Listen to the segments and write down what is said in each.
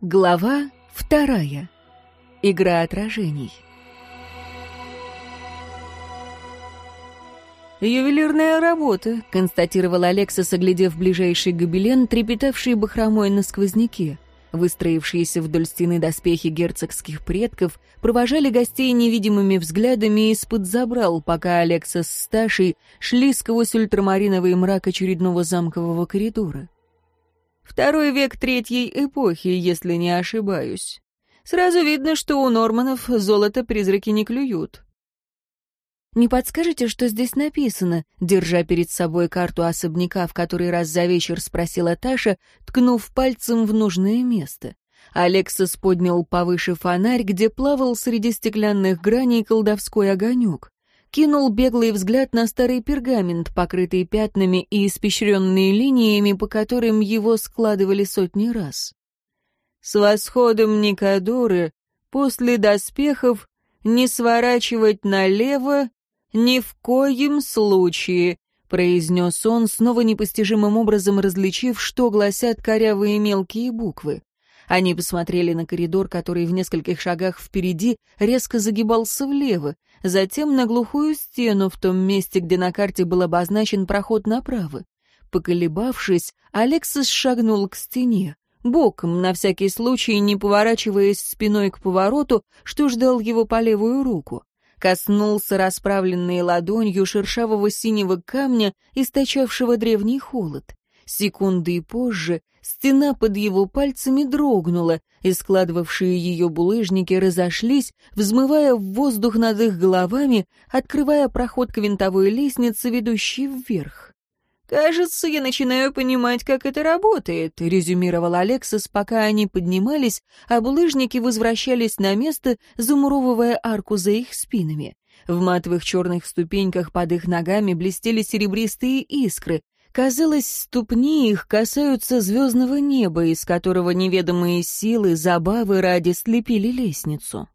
Глава вторая. Игра отражений. «Ювелирная работа», — констатировал Алекса, оглядев ближайший гобелен, трепетавший бахромой на сквозняке. Выстроившиеся вдоль стены доспехи герцогских предков провожали гостей невидимыми взглядами из-под забрал, пока Алекса с Ташей шли сквозь ультрамариновый мрак очередного замкового коридора. Второй век третьей эпохи, если не ошибаюсь. Сразу видно, что у норманов золото призраки не клюют. «Не подскажете, что здесь написано?» Держа перед собой карту особняка, в который раз за вечер спросила Таша, ткнув пальцем в нужное место. Алексис поднял повыше фонарь, где плавал среди стеклянных граней колдовской огонек кинул беглый взгляд на старый пергамент, покрытый пятнами и испещренный линиями, по которым его складывали сотни раз. «С восходом Никадоры, после доспехов, не сворачивать налево ни в коем случае», — произнес он, снова непостижимым образом различив, что гласят корявые мелкие буквы. Они посмотрели на коридор, который в нескольких шагах впереди резко загибался влево, затем на глухую стену в том месте, где на карте был обозначен проход направо. Поколебавшись, Алексис шагнул к стене, боком, на всякий случай не поворачиваясь спиной к повороту, что ждал его по левую руку. Коснулся расправленной ладонью шершавого синего камня, источавшего древний холод. Секунды позже Стена под его пальцами дрогнула, и складывавшие ее булыжники разошлись, взмывая в воздух над их головами, открывая проход к винтовой лестнице, ведущей вверх. «Кажется, я начинаю понимать, как это работает», — резюмировал Алексис, пока они поднимались, а булыжники возвращались на место, замуровывая арку за их спинами. В матовых черных ступеньках под их ногами блестели серебристые искры. Казалось, ступни их касаются звездного неба, из которого неведомые силы забавы ради слепили лестницу.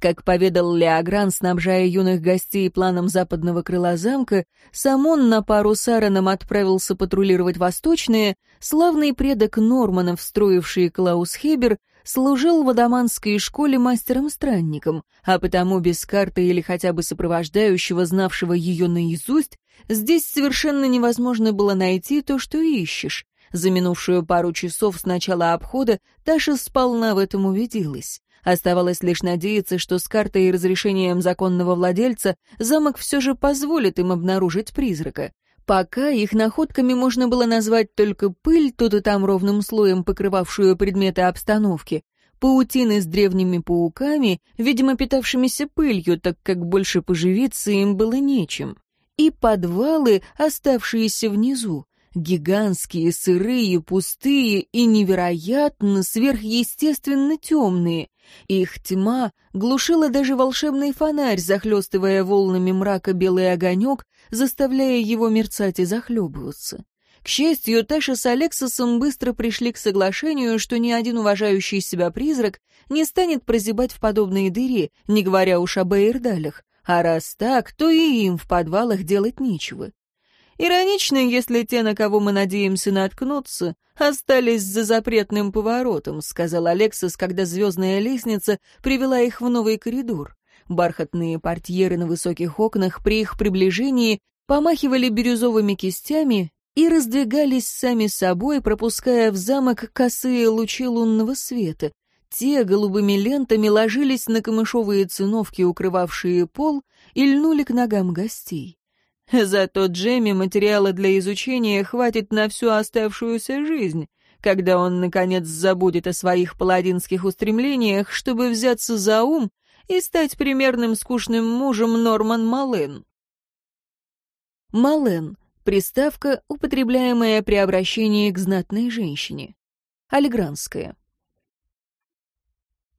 Как поведал Леогран, снабжая юных гостей планом западного крыла замка, сам он на пару с Аароном отправился патрулировать восточные, славный предок Норманов, строивший Клаус Хебер, служил в Адаманской школе мастером-странником, а потому без карты или хотя бы сопровождающего, знавшего ее наизусть, Здесь совершенно невозможно было найти то, что ищешь. За минувшую пару часов с начала обхода Таша сполна в этом убедилась. Оставалось лишь надеяться, что с картой и разрешением законного владельца замок все же позволит им обнаружить призрака. Пока их находками можно было назвать только пыль, тут и там ровным слоем покрывавшую предметы обстановки, паутины с древними пауками, видимо, питавшимися пылью, так как больше поживиться им было нечем и подвалы, оставшиеся внизу, гигантские, сырые, пустые и невероятно сверхъестественно темные. Их тьма глушила даже волшебный фонарь, захлестывая волнами мрака белый огонек, заставляя его мерцать и захлебываться. К счастью, Таша с Алексосом быстро пришли к соглашению, что ни один уважающий себя призрак не станет прозябать в подобной дыре, не говоря уж об Эйрдалях. А раз так, то и им в подвалах делать нечего. Иронично, если те, на кого мы надеемся наткнуться, остались за запретным поворотом, сказал Алексис, когда звездная лестница привела их в новый коридор. Бархатные портьеры на высоких окнах при их приближении помахивали бирюзовыми кистями и раздвигались сами собой, пропуская в замок косые лучи лунного света, те голубыми лентами ложились на камышовые циновки, укрывавшие пол, и льнули к ногам гостей. Зато Джемми материала для изучения хватит на всю оставшуюся жизнь, когда он, наконец, забудет о своих паладинских устремлениях, чтобы взяться за ум и стать примерным скучным мужем Норман Мален. Мален — приставка, употребляемая при обращении к знатной женщине. Алигранская.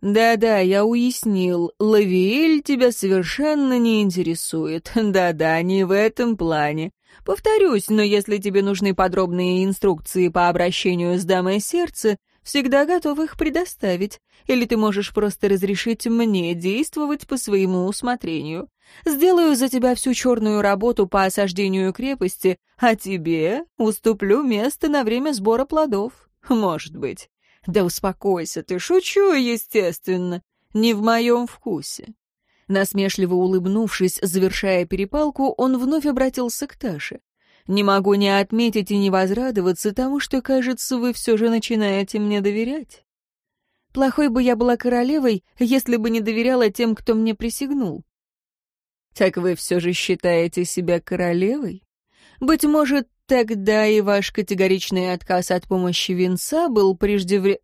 Да-да, я уяснил, Лавиэль тебя совершенно не интересует. Да-да, не в этом плане. Повторюсь, но если тебе нужны подробные инструкции по обращению с дамой сердца, всегда готов их предоставить. Или ты можешь просто разрешить мне действовать по своему усмотрению. Сделаю за тебя всю черную работу по осаждению крепости, а тебе уступлю место на время сбора плодов. Может быть. Да успокойся ты, шучу, естественно. Не в моем вкусе. Насмешливо улыбнувшись, завершая перепалку, он вновь обратился к Таше. «Не могу не отметить и не возрадоваться тому, что, кажется, вы все же начинаете мне доверять. Плохой бы я была королевой, если бы не доверяла тем, кто мне присягнул». «Так вы все же считаете себя королевой? Быть может, Тогда и ваш категоричный отказ от помощи венца был преждевре...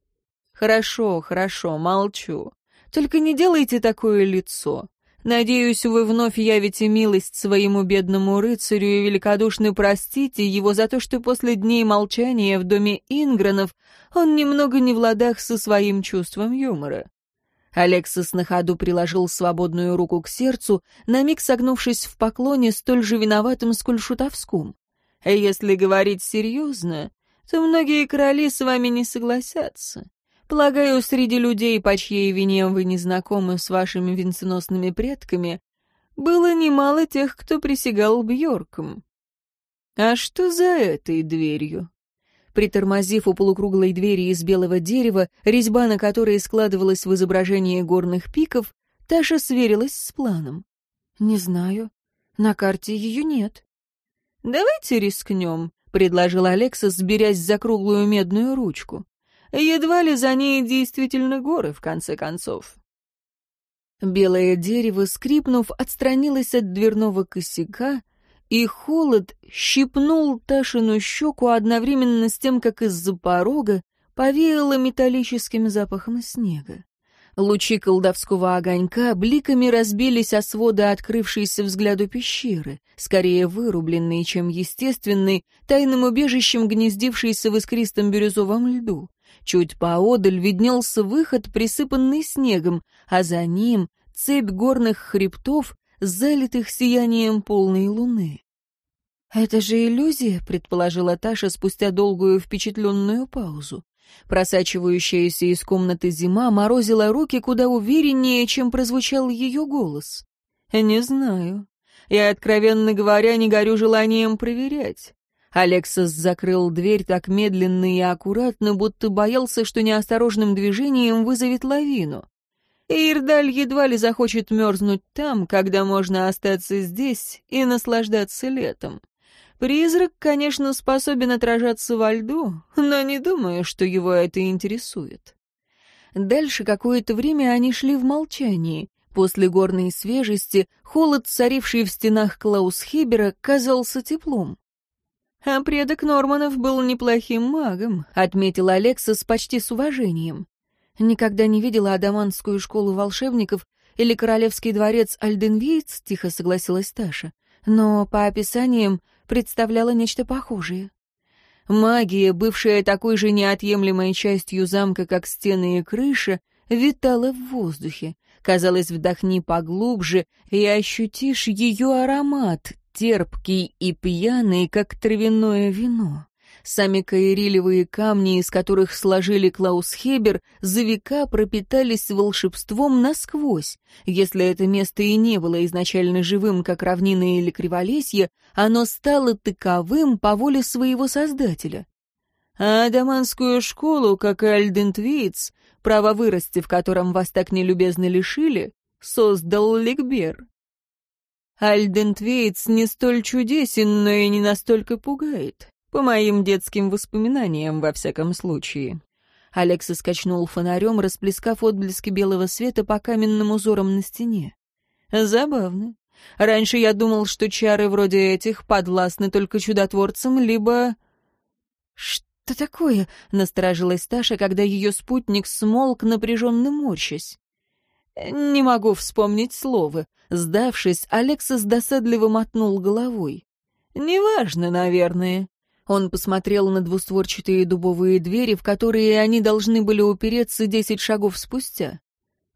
Хорошо, хорошо, молчу. Только не делайте такое лицо. Надеюсь, вы вновь явите милость своему бедному рыцарю и великодушно простите его за то, что после дней молчания в доме Ингранов он немного не в ладах со своим чувством юмора. Алексис на ходу приложил свободную руку к сердцу, на миг согнувшись в поклоне столь же виноватым, сколь шутовском. А если говорить серьезно, то многие короли с вами не согласятся. Полагаю, среди людей, по чьей вине вы не знакомы с вашими венценосными предками, было немало тех, кто присягал Бьоркам. А что за этой дверью? Притормозив у полукруглой двери из белого дерева, резьба на которой складывалась в изображение горных пиков, Таша сверилась с планом. «Не знаю. На карте ее нет». «Давайте рискнем», — предложил Алексас, берясь за круглую медную ручку. «Едва ли за ней действительно горы, в конце концов». Белое дерево, скрипнув, отстранилось от дверного косяка, и холод щипнул Ташину щеку одновременно с тем, как из-за порога повеяло металлическим запахом снега. Лучи колдовского огонька бликами разбились о своды открывшейся взгляду пещеры, скорее вырубленной, чем естественной, тайным убежищем гнездившейся в искристом бирюзовом льду. Чуть поодаль виднелся выход, присыпанный снегом, а за ним — цепь горных хребтов, залитых сиянием полной луны. «Это же иллюзия», — предположила Таша спустя долгую впечатленную паузу. Просачивающаяся из комнаты зима морозила руки куда увереннее, чем прозвучал ее голос. «Не знаю. Я, откровенно говоря, не горю желанием проверять». Алексас закрыл дверь так медленно и аккуратно, будто боялся, что неосторожным движением вызовет лавину. Ирдаль едва ли захочет мерзнуть там, когда можно остаться здесь и наслаждаться летом. Призрак, конечно, способен отражаться во льду, но не думаю, что его это интересует. Дальше какое-то время они шли в молчании. После горной свежести холод, царивший в стенах Клаусхебера, казался теплом. «А предок Норманов был неплохим магом», — отметил Алекса с почти с уважением. «Никогда не видела адаманскую школу волшебников или королевский дворец Альденвейц», — тихо согласилась Таша. «Но по описаниям представляла нечто похожее. Магия, бывшая такой же неотъемлемой частью замка, как стены и крыша, витала в воздухе. Казалось, вдохни поглубже и ощутишь ее аромат, терпкий и пьяный, как травяное вино. Сами каирилевые камни, из которых сложили Клаус Хебер, за века пропитались волшебством насквозь. Если это место и не было изначально живым, как равнина или криволесье, оно стало таковым по воле своего создателя. А адаманскую школу, как и Альдентвиц, право вырасти, в котором вас так нелюбезно лишили, создал Ликбер. Альдентвейц не столь чудесен, но и не настолько пугает. По моим детским воспоминаниям, во всяком случае. Алекс искачнул фонарем, расплескав отблески белого света по каменным узорам на стене. Забавно. Раньше я думал, что чары вроде этих подвластны только чудотворцам, либо... «Что такое?» — насторожилась Таша, когда ее спутник смолк напряженно морщась. «Не могу вспомнить слово». Сдавшись, Алекса с досадливо мотнул головой. «Неважно, наверное. Он посмотрел на двустворчатые дубовые двери, в которые они должны были упереться десять шагов спустя.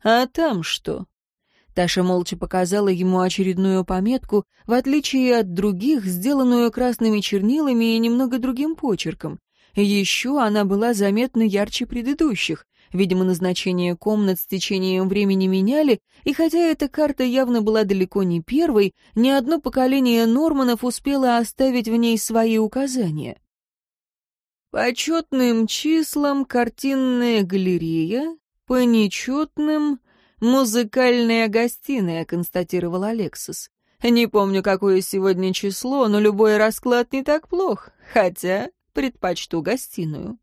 «А там что?» Таша молча показала ему очередную пометку, в отличие от других, сделанную красными чернилами и немного другим почерком. Еще она была заметно ярче предыдущих. Видимо, назначение комнат с течением времени меняли, и хотя эта карта явно была далеко не первой, ни одно поколение Норманов успело оставить в ней свои указания. По четным числам картинная галерея, по нечетным музыкальная гостиная, констатировал Алексис. Не помню, какое сегодня число, но любой расклад не так плох, хотя предпочту гостиную.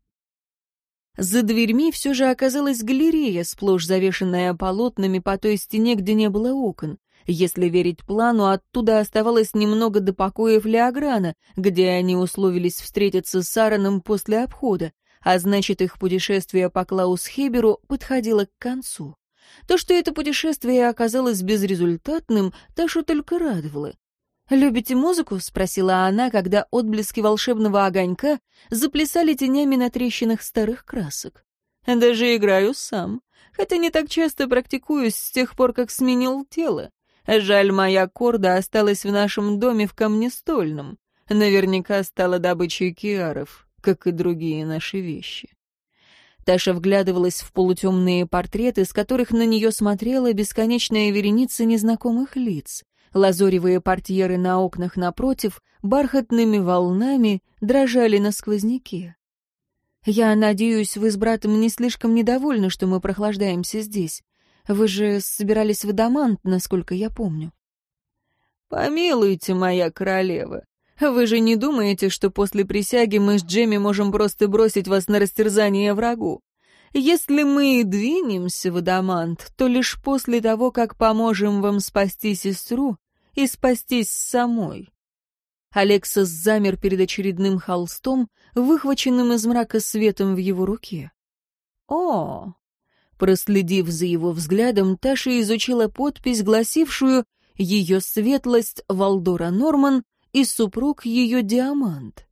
За дверьми все же оказалась галерея, сплошь завешенная полотнами по той стене, где не было окон. Если верить плану, оттуда оставалось немного до покоев Леограна, где они условились встретиться с Сараном после обхода, а значит, их путешествие по Клаус-Хеберу подходило к концу. То, что это путешествие оказалось безрезультатным, Ташу только радовало. «Любите музыку?» — спросила она, когда отблески волшебного огонька заплясали тенями на трещинах старых красок. «Даже играю сам, хотя не так часто практикуюсь с тех пор, как сменил тело. Жаль, моя корда осталась в нашем доме в Камнестольном. Наверняка стала добычей киаров, как и другие наши вещи». Таша вглядывалась в полутемные портреты, с которых на нее смотрела бесконечная вереница незнакомых лиц. Лазоревые портьеры на окнах напротив бархатными волнами дрожали на сквозняке. «Я надеюсь, вы с братом не слишком недовольны, что мы прохлаждаемся здесь. Вы же собирались в Адамант, насколько я помню». «Помилуйте, моя королева. Вы же не думаете, что после присяги мы с Джемми можем просто бросить вас на растерзание врагу? Если мы и двинемся в Адамант, то лишь после того, как поможем вам спасти сестру и спастись самой. Алексас замер перед очередным холстом, выхваченным из мрака светом в его руке. «О!» Проследив за его взглядом, Таша изучила подпись, гласившую «Ее светлость Валдора Норман и супруг ее Диамант».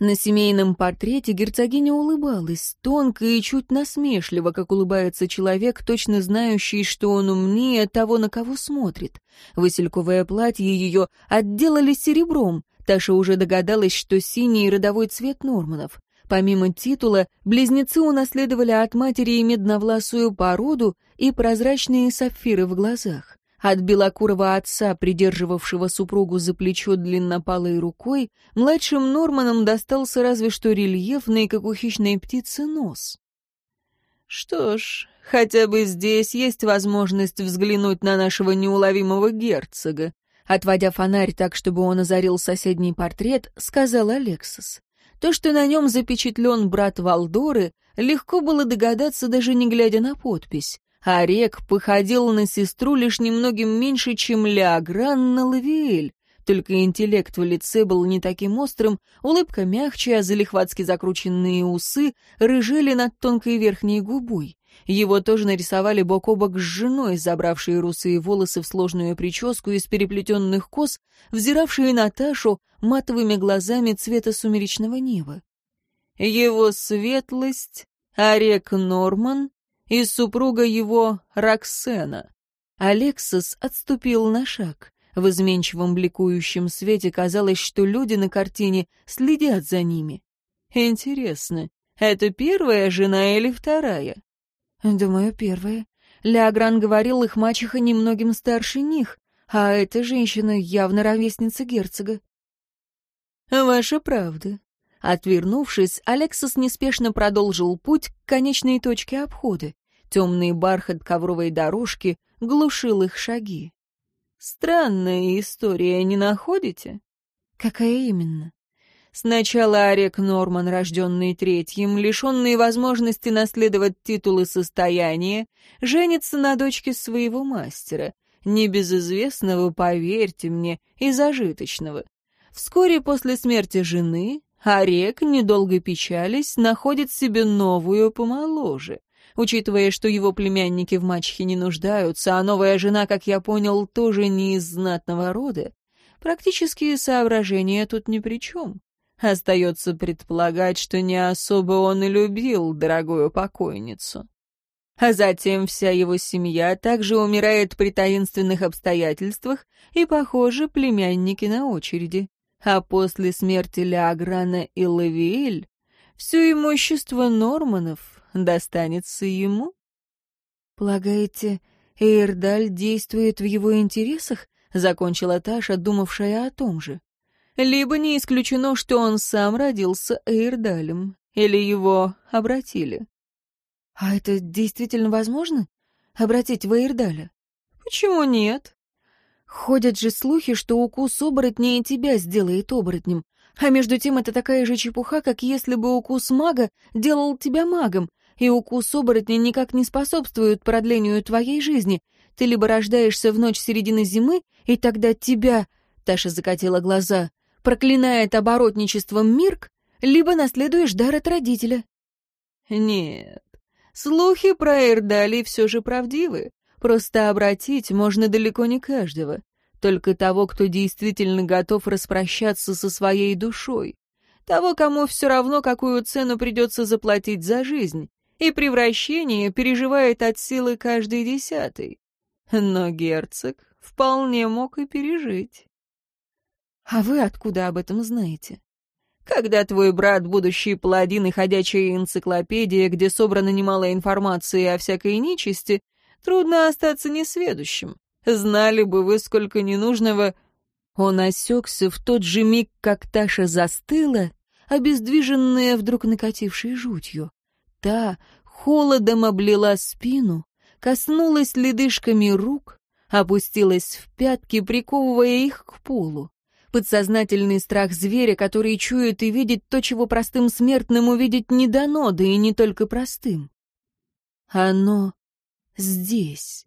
На семейном портрете герцогиня улыбалась, тонко и чуть насмешливо, как улыбается человек, точно знающий, что он умнее того, на кого смотрит. Васильковое платье ее отделали серебром. Таша уже догадалась, что синий — родовой цвет Норманов. Помимо титула, близнецы унаследовали от матери медновласую породу и прозрачные сапфиры в глазах. От белокурого отца, придерживавшего супругу за плечо длиннопалой рукой, младшим Норманом достался разве что рельефный, как у хищной птицы, нос. «Что ж, хотя бы здесь есть возможность взглянуть на нашего неуловимого герцога», отводя фонарь так, чтобы он озарил соседний портрет, сказал Алексис. То, что на нем запечатлен брат Валдоры, легко было догадаться, даже не глядя на подпись. Орек а походил на сестру лишь немногим меньше, чем Леогран на Лавиэль. Только интеллект в лице был не таким острым, улыбка мягче, а залихватски закрученные усы рыжели над тонкой верхней губой. Его тоже нарисовали бок о бок с женой, забравшей русые волосы в сложную прическу из переплетенных кос, взиравшие Наташу матовыми глазами цвета сумеречного неба. Его светлость, Орек Норман, и супруга его Роксена. Алексос отступил на шаг. В изменчивом бликующем свете казалось, что люди на картине следят за ними. Интересно, это первая жена или вторая? Думаю, первая. Леогран говорил, их мачеха немногим старше них, а эта женщина явно ровесница герцога. Ваша правда. Отвернувшись, Алексис неспешно продолжил путь к конечной точке обхода. Темный бархат ковровой дорожки глушил их шаги. «Странная история, не находите?» «Какая именно?» Сначала Орек Норман, рожденный третьим, лишенный возможности наследовать титул и состояние, женится на дочке своего мастера, небезызвестного, поверьте мне, и зажиточного. Вскоре после смерти жены Орек, а недолго печались, находит себе новую помоложе. Учитывая, что его племянники в мачехе не нуждаются, а новая жена, как я понял, тоже не из знатного рода, практические соображения тут ни при чем. Остается предполагать, что не особо он и любил дорогую покойницу. А затем вся его семья также умирает при таинственных обстоятельствах, и, похоже, племянники на очереди а после смерти Леограна и Лавиэль все имущество Норманов достанется ему. «Полагаете, Эйрдаль действует в его интересах?» — закончила Таша, думавшая о том же. «Либо не исключено, что он сам родился Эйрдалем, или его обратили». «А это действительно возможно? Обратить в Эйрдаля?» «Почему нет? Ходят же слухи, что укус оборотня и тебя сделает оборотнем. А между тем это такая же чепуха, как если бы укус мага делал тебя магом, и укус оборотня никак не способствует продлению твоей жизни. Ты либо рождаешься в ночь середины зимы, и тогда тебя, Таша закатила глаза, проклинает оборотничеством Мирк, либо наследуешь дар от родителя. Нет, слухи про Эрдали все же правдивы. Просто обратить можно далеко не каждого, только того, кто действительно готов распрощаться со своей душой, того, кому все равно, какую цену придется заплатить за жизнь, и превращение переживает от силы каждый десятый. Но герцог вполне мог и пережить. А вы откуда об этом знаете? Когда твой брат — будущий паладин и ходячая энциклопедия, где собрана немало информации о всякой нечисти, Трудно остаться несведущим. Знали бы вы, сколько ненужного...» Он осекся в тот же миг, как Таша застыла, обездвиженная вдруг накатившей жутью. Та холодом облила спину, коснулась ледышками рук, опустилась в пятки, приковывая их к полу. Подсознательный страх зверя, который чует и видит то, чего простым смертным увидеть не дано, да и не только простым. Оно здесь.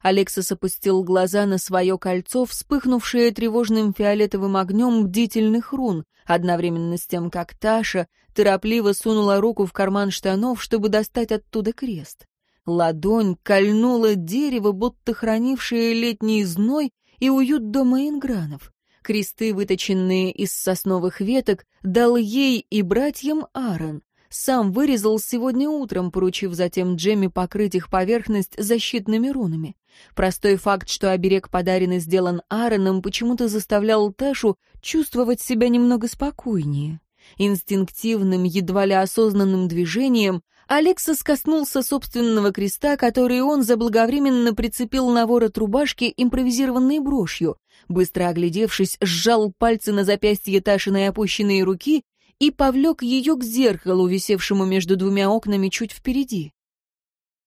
Алексос опустил глаза на свое кольцо, вспыхнувшее тревожным фиолетовым огнем бдительных рун, одновременно с тем, как Таша торопливо сунула руку в карман штанов, чтобы достать оттуда крест. Ладонь кольнула дерево, будто хранившее летний зной и уют дома ингранов. Кресты, выточенные из сосновых веток, дал ей и братьям Аарон, сам вырезал сегодня утром, поручив затем Джемми покрыть их поверхность защитными рунами. Простой факт, что оберег подарен и сделан Аароном, почему-то заставлял Ташу чувствовать себя немного спокойнее. Инстинктивным, едва ли осознанным движением Алексас коснулся собственного креста, который он заблаговременно прицепил на ворот рубашки импровизированной брошью. Быстро оглядевшись, сжал пальцы на запястье Ташиной опущенные руки и повлек ее к зеркалу, висевшему между двумя окнами чуть впереди.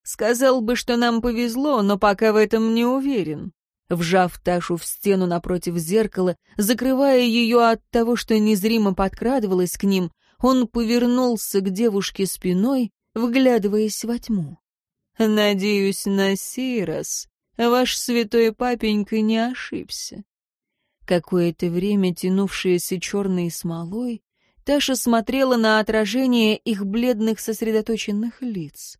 Сказал бы, что нам повезло, но пока в этом не уверен. Вжав Ташу в стену напротив зеркала, закрывая ее от того, что незримо подкрадывалось к ним, он повернулся к девушке спиной, вглядываясь во тьму. «Надеюсь, на сей раз ваш святой папенька не ошибся». Какое-то время, тянувшееся черной смолой, Таша смотрела на отражение их бледных сосредоточенных лиц.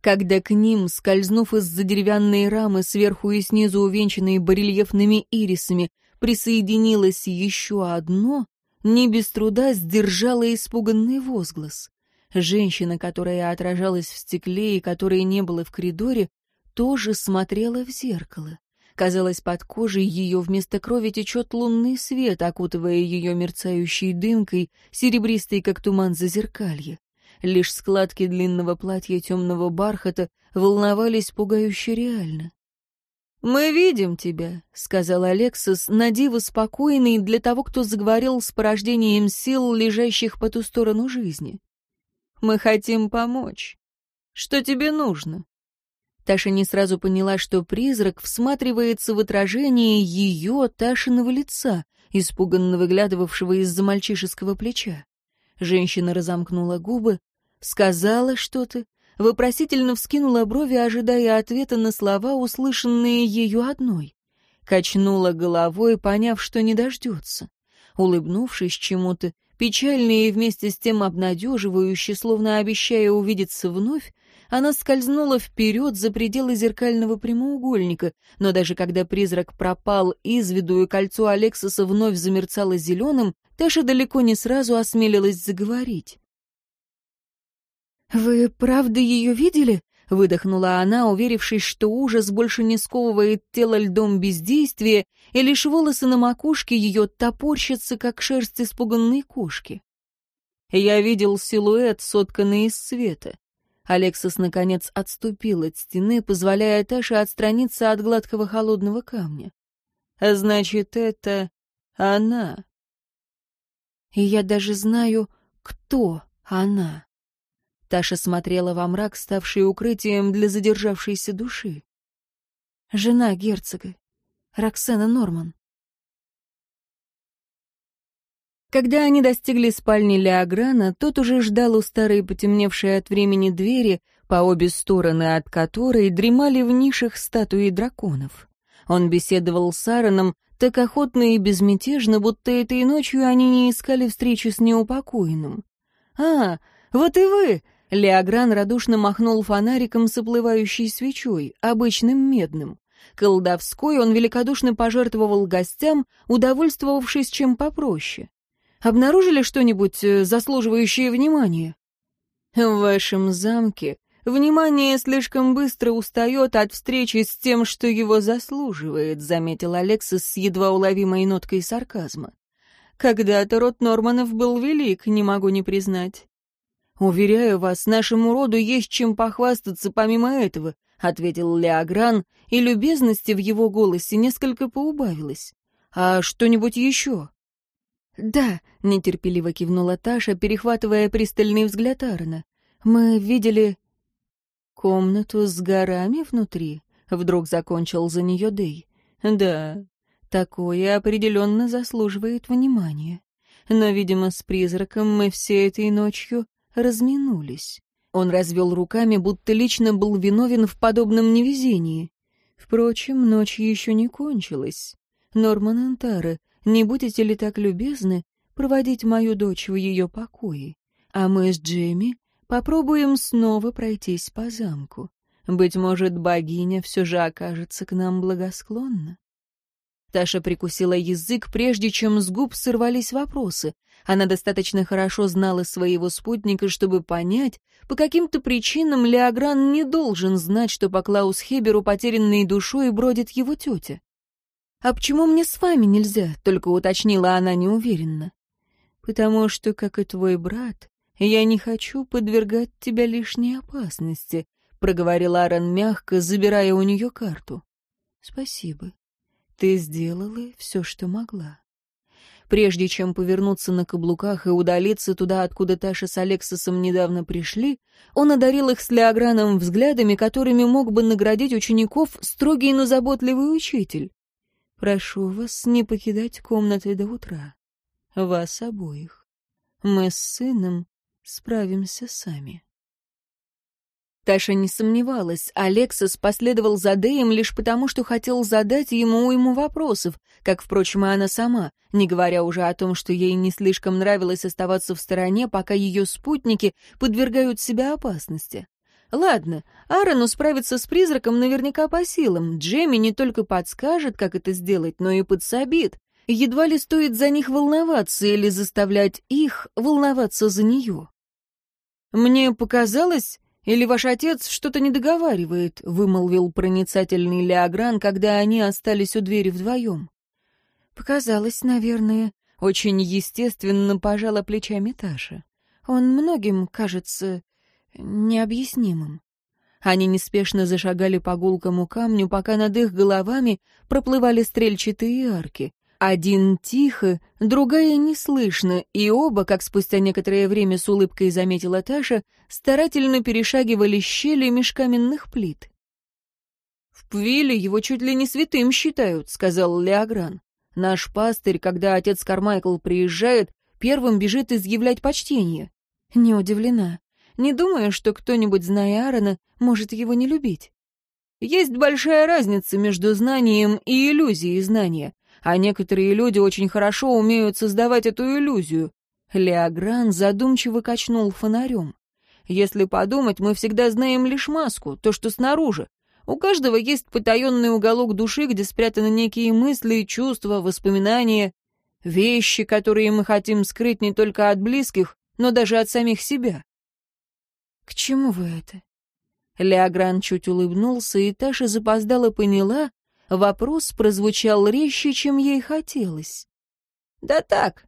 Когда к ним, скользнув из-за деревянной рамы, сверху и снизу увенчанные барельефными ирисами, присоединилось еще одно, не без труда сдержала испуганный возглас. Женщина, которая отражалась в стекле и которой не было в коридоре, тоже смотрела в зеркало. Казалось, под кожей ее вместо крови течет лунный свет, окутывая ее мерцающей дымкой, серебристой, как туман зазеркалье. Лишь складки длинного платья темного бархата волновались пугающе реально. «Мы видим тебя», — сказал Алексис, надиво спокойный для того, кто заговорил с порождением сил, лежащих по ту сторону жизни. «Мы хотим помочь. Что тебе нужно?» Таша не сразу поняла, что призрак всматривается в отражение ее, Ташиного лица, испуганно выглядывавшего из-за мальчишеского плеча. Женщина разомкнула губы, сказала что-то, вопросительно вскинула брови, ожидая ответа на слова, услышанные ее одной. Качнула головой, поняв, что не дождется. Улыбнувшись чему-то, печально и вместе с тем обнадеживающе, словно обещая увидеться вновь, она скользнула вперед за пределы зеркального прямоугольника, но даже когда призрак пропал из виду и кольцо Алексоса вновь замерцало зеленым, Таша далеко не сразу осмелилась заговорить. «Вы правда ее видели?» — выдохнула она, уверившись, что ужас больше не сковывает тело льдом бездействия, и лишь волосы на макушке ее топорщатся, как шерсть испуганной кошки. Я видел силуэт, сотканный из света. Алексис, наконец, отступил от стены, позволяя Таше отстраниться от гладкого холодного камня. «А «Значит, это она». И я даже знаю, кто она. Таша смотрела во мрак, ставший укрытием для задержавшейся души. Жена герцога, Роксана Норман. Когда они достигли спальни Леограна, тот уже ждал у старой потемневшей от времени двери, по обе стороны от которой дремали в нишах статуи драконов. Он беседовал с Аароном так охотно и безмятежно, будто этой ночью они не искали встречи с неупокоенным. «А, вот и вы!» — Леогран радушно махнул фонариком с оплывающей свечой, обычным медным. Колдовской он великодушно пожертвовал гостям, удовольствовавшись чем попроще. Обнаружили что-нибудь э, заслуживающее внимания? В вашем замке внимание слишком быстро устает от встречи с тем, что его заслуживает, заметил Алексис с едва уловимой ноткой сарказма. Когда-то род Норманов был велик, не могу не признать. «Уверяю вас, нашему роду есть чем похвастаться помимо этого», — ответил Леогран, и любезности в его голосе несколько поубавилось. «А что-нибудь еще?» «Да», — нетерпеливо кивнула Таша, перехватывая пристальный взгляд Аарона. «Мы видели...» «Комнату с горами внутри», — вдруг закончил за нее Дэй. «Да, такое определенно заслуживает внимания. Но, видимо, с призраком мы все этой ночью разминулись». Он развел руками, будто лично был виновен в подобном невезении. Впрочем, ночь еще не кончилась. Норман Антары, не будете ли так любезны проводить мою дочь в ее покое, а мы с Джейми попробуем снова пройтись по замку. Быть может, богиня все же окажется к нам благосклонна. Таша прикусила язык, прежде чем с губ сорвались вопросы. Она достаточно хорошо знала своего спутника, чтобы понять, по каким-то причинам Леогран не должен знать, что по Клаус Хеберу потерянной душой бродит его тетя. «А почему мне с вами нельзя?» — только уточнила она неуверенно. «Потому что, как и твой брат, я не хочу подвергать тебя лишней опасности», — проговорил Аарон мягко, забирая у нее карту. «Спасибо. Ты сделала все, что могла». Прежде чем повернуться на каблуках и удалиться туда, откуда Таша с Алексосом недавно пришли, он одарил их с Леограном взглядами, которыми мог бы наградить учеников строгий, но заботливый учитель прошу вас не покидать комнаты до утра. Вас обоих. Мы с сыном справимся сами. Таша не сомневалась, Алексас последовал за Дэем лишь потому, что хотел задать ему уйму вопросов, как, впрочем, и она сама, не говоря уже о том, что ей не слишком нравилось оставаться в стороне, пока ее спутники подвергают себя опасности. Ладно, Аарону справиться с призраком наверняка по силам. Джемми не только подскажет, как это сделать, но и подсобит. Едва ли стоит за них волноваться или заставлять их волноваться за нее. «Мне показалось, или ваш отец что-то недоговаривает», — вымолвил проницательный Леогран, когда они остались у двери вдвоем. «Показалось, наверное», — очень естественно пожала плечами Таша. «Он многим, кажется, необъяснимым. Они неспешно зашагали по гулкому камню, пока над их головами проплывали стрельчатые арки. Один тихо, другая неслышно, и оба, как спустя некоторое время с улыбкой заметила Таша, старательно перешагивали щели межкаменных плит. «В Пвиле его чуть ли не святым считают», — сказал Леогран. «Наш пастырь, когда отец Кармайкл приезжает, первым бежит изъявлять почтение». «Не удивлена. Не думая, что кто-нибудь, зная Аарона, может его не любить. Есть большая разница между знанием и иллюзией знания, а некоторые люди очень хорошо умеют создавать эту иллюзию. Леогран задумчиво качнул фонарем. Если подумать, мы всегда знаем лишь маску, то, что снаружи. У каждого есть потаенный уголок души, где спрятаны некие мысли, чувства, воспоминания, вещи, которые мы хотим скрыть не только от близких, но даже от самих себя. «К чему вы это?» Леогран чуть улыбнулся, и Таша запоздала поняла, вопрос прозвучал резче, чем ей хотелось. «Да так,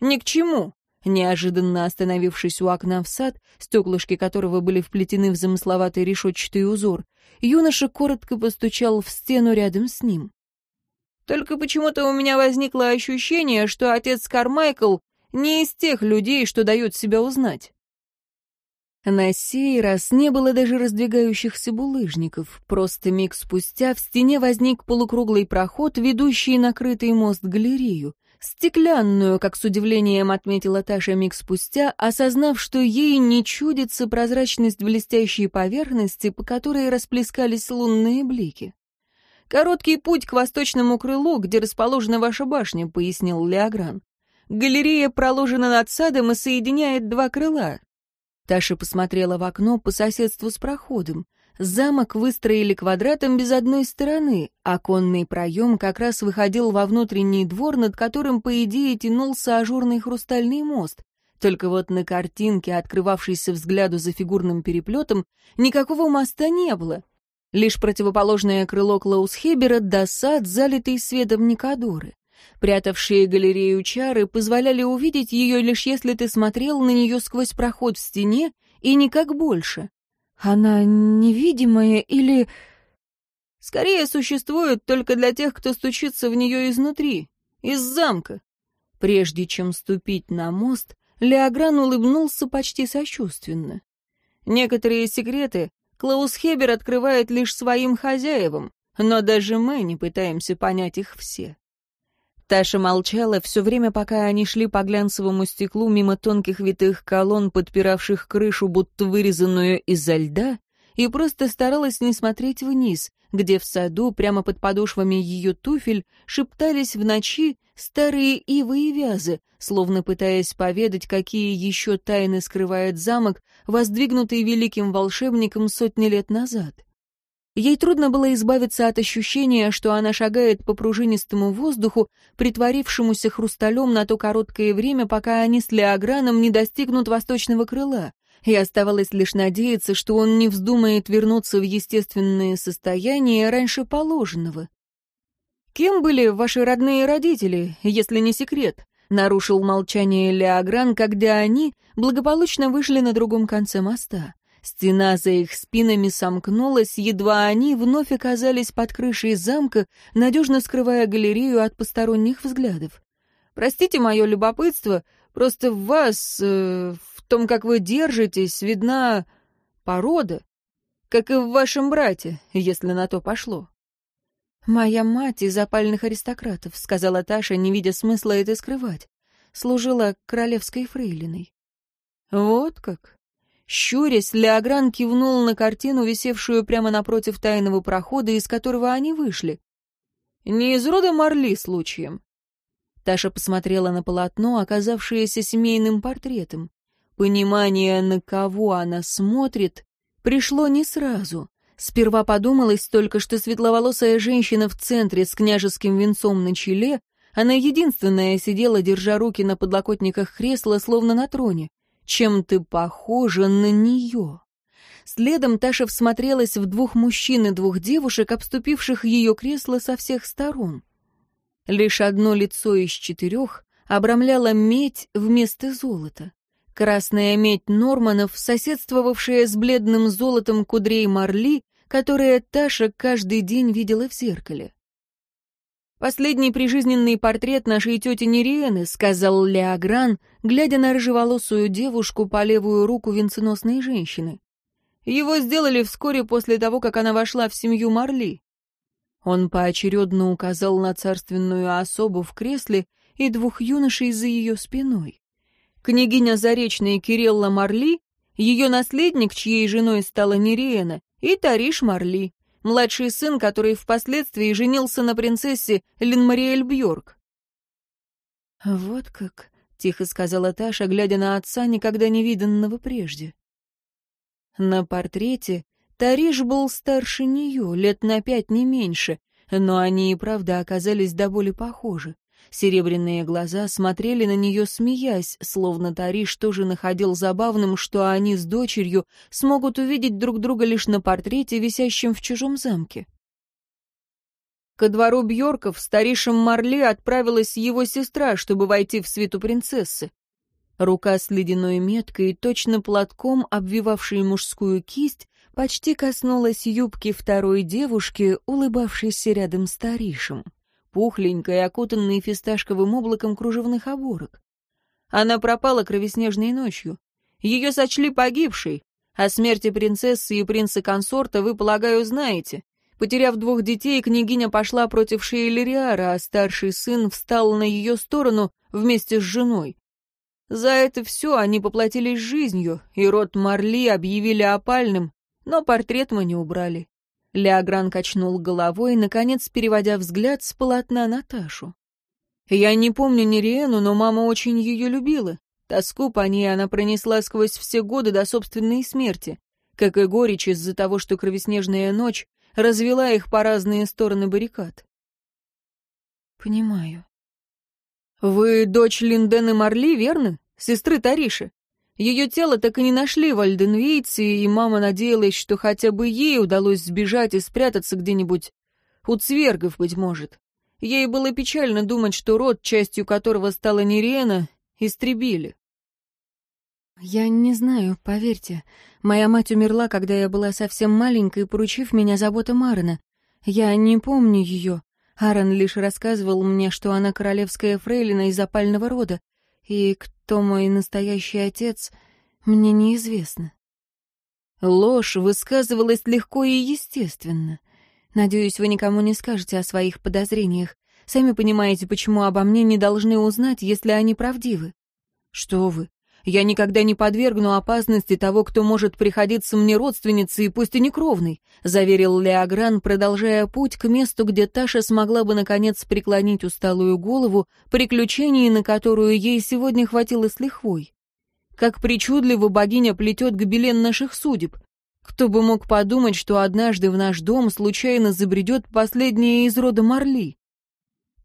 ни к чему», неожиданно остановившись у окна в сад, стеклышки которого были вплетены в замысловатый решетчатый узор, юноша коротко постучал в стену рядом с ним. «Только почему-то у меня возникло ощущение, что отец Кармайкл не из тех людей, что дают себя узнать». На сей раз не было даже раздвигающихся булыжников. Просто миг спустя в стене возник полукруглый проход, ведущий накрытый мост галерею. Стеклянную, как с удивлением отметила Таша миг спустя, осознав, что ей не чудится прозрачность блестящей поверхности, по которой расплескались лунные блики. «Короткий путь к восточному крылу, где расположена ваша башня», — пояснил Леогран. «Галерея проложена над садом и соединяет два крыла, Таша посмотрела в окно по соседству с проходом. Замок выстроили квадратом без одной стороны, оконный проем как раз выходил во внутренний двор, над которым, по идее, тянулся ажурный хрустальный мост. Только вот на картинке, открывавшейся взгляду за фигурным переплетом, никакого моста не было. Лишь противоположное крыло Клаусхебера да сад, залитый светом Никадоры. Прятавшие галерею чары позволяли увидеть ее лишь если ты смотрел на нее сквозь проход в стене и никак больше. Она невидимая или... Скорее существует только для тех, кто стучится в нее изнутри, из замка. Прежде чем ступить на мост, Леогран улыбнулся почти сочувственно. Некоторые секреты Клаус Хебер открывает лишь своим хозяевам, но даже мы не пытаемся понять их все. Таша молчала все время, пока они шли по глянцевому стеклу мимо тонких витых колонн, подпиравших крышу, будто вырезанную изо льда, и просто старалась не смотреть вниз, где в саду, прямо под подошвами ее туфель, шептались в ночи старые ивы и вязы, словно пытаясь поведать, какие еще тайны скрывает замок, воздвигнутый великим волшебником сотни лет назад. — Ей трудно было избавиться от ощущения, что она шагает по пружинистому воздуху, притворившемуся хрусталем на то короткое время, пока они с Леограном не достигнут восточного крыла, и оставалось лишь надеяться, что он не вздумает вернуться в естественное состояние раньше положенного. «Кем были ваши родные родители, если не секрет?» — нарушил молчание Леогран, когда они благополучно вышли на другом конце моста. Стена за их спинами сомкнулась, едва они вновь оказались под крышей замка, надежно скрывая галерею от посторонних взглядов. «Простите мое любопытство, просто в вас, э, в том, как вы держитесь, видна порода, как и в вашем брате, если на то пошло». «Моя мать из опальных аристократов», — сказала Таша, не видя смысла это скрывать. Служила королевской фрейлиной. «Вот как», Щурясь, Леогран кивнул на картину, висевшую прямо напротив тайного прохода, из которого они вышли. «Не из рода Марли случаем». Таша посмотрела на полотно, оказавшееся семейным портретом. Понимание, на кого она смотрит, пришло не сразу. Сперва подумалось только, что светловолосая женщина в центре с княжеским венцом на челе, она единственная сидела, держа руки на подлокотниках кресла, словно на троне чем ты похожа на нее. Следом Таша всмотрелась в двух мужчин и двух девушек, обступивших ее кресло со всех сторон. Лишь одно лицо из четырех обрамляло медь вместо золота. Красная медь Норманов, соседствовавшая с бледным золотом кудрей Марли, которое Таша каждый день видела в зеркале. «Последний прижизненный портрет нашей тети Нериены», — сказал Леогран, глядя на рыжеволосую девушку по левую руку венценосной женщины. «Его сделали вскоре после того, как она вошла в семью Марли». Он поочередно указал на царственную особу в кресле и двух юношей за ее спиной. Княгиня Заречная Кирилла Марли, ее наследник, чьей женой стала Нериена, и Тариш Марли младший сын, который впоследствии женился на принцессе Линмариэль Бьорк. «Вот как», — тихо сказала Таша, глядя на отца, никогда не виданного прежде. На портрете Тариш был старше нее, лет на пять не меньше, но они и правда оказались до боли похожи. Серебряные глаза смотрели на нее, смеясь, словно Тариш тоже находил забавным, что они с дочерью смогут увидеть друг друга лишь на портрете, висящем в чужом замке. Ко двору Бьорков с Таришем Марли отправилась его сестра, чтобы войти в свиту принцессы. Рука с ледяной меткой, точно платком, обвивавшей мужскую кисть, почти коснулась юбки второй девушки, улыбавшейся рядом с Таришем пухленькая, окутанная фисташковым облаком кружевных оборок. Она пропала кровеснежной ночью. Ее сочли погибшей. О смерти принцессы и принца-консорта вы, полагаю, знаете. Потеряв двух детей, княгиня пошла против Шейлериара, а старший сын встал на ее сторону вместе с женой. За это все они поплатились жизнью, и род Марли объявили опальным, но портрет мы не убрали. Леогран качнул головой, наконец переводя взгляд с полотна на Ташу. «Я не помню Нериену, но мама очень ее любила. Тоску по ней она пронесла сквозь все годы до собственной смерти, как и горечь из-за того, что кровеснежная ночь развела их по разные стороны баррикад». «Понимаю». «Вы дочь Линдены Марли, верно? Сестры Тариши?» Ее тело так и не нашли в Альденвейце, и мама надеялась, что хотя бы ей удалось сбежать и спрятаться где-нибудь. У цвергов, быть может. Ей было печально думать, что род, частью которого стала Нерена, истребили. «Я не знаю, поверьте. Моя мать умерла, когда я была совсем маленькой, поручив меня заботам Аарона. Я не помню ее. Аарон лишь рассказывал мне, что она королевская фрейлина из опального рода. И кто мой настоящий отец, мне неизвестно. Ложь высказывалась легко и естественно. Надеюсь, вы никому не скажете о своих подозрениях. Сами понимаете, почему обо мне не должны узнать, если они правдивы. Что вы? Я никогда не подвергну опасности того, кто может приходиться мне родственницей, пусть и некровной», — заверил Леогран, продолжая путь к месту, где Таша смогла бы, наконец, преклонить усталую голову, приключений, на которую ей сегодня хватило с лихвой. «Как причудливо богиня плетет гобелен наших судеб. Кто бы мог подумать, что однажды в наш дом случайно забредет последняя из рода Марли?»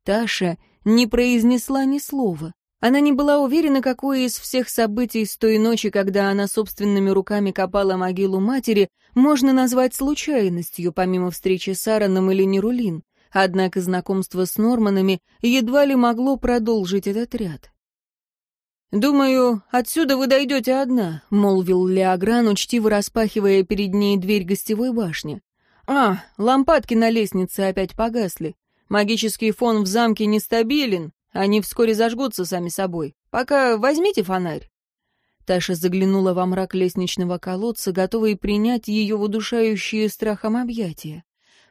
Таша не произнесла ни слова. Она не была уверена, какое из всех событий с той ночи, когда она собственными руками копала могилу матери, можно назвать случайностью, помимо встречи с Аароном или Нерулин. Однако знакомство с Норманами едва ли могло продолжить этот ряд. «Думаю, отсюда вы дойдете одна», — молвил Леогран, учтиво распахивая перед ней дверь гостевой башни. «А, лампадки на лестнице опять погасли. Магический фон в замке нестабилен, они вскоре зажгутся сами собой. Пока возьмите фонарь». Таша заглянула во мрак лестничного колодца, готовая принять ее в удушающие страхом объятия.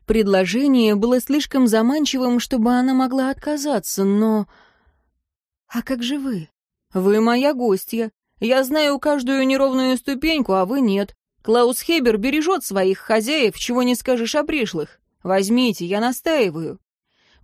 Предложение было слишком заманчивым, чтобы она могла отказаться, но... «А как же вы?» «Вы моя гостья. Я знаю каждую неровную ступеньку, а вы нет. Клаус Хебер бережет своих хозяев, чего не скажешь о пришлых. Возьмите, я настаиваю».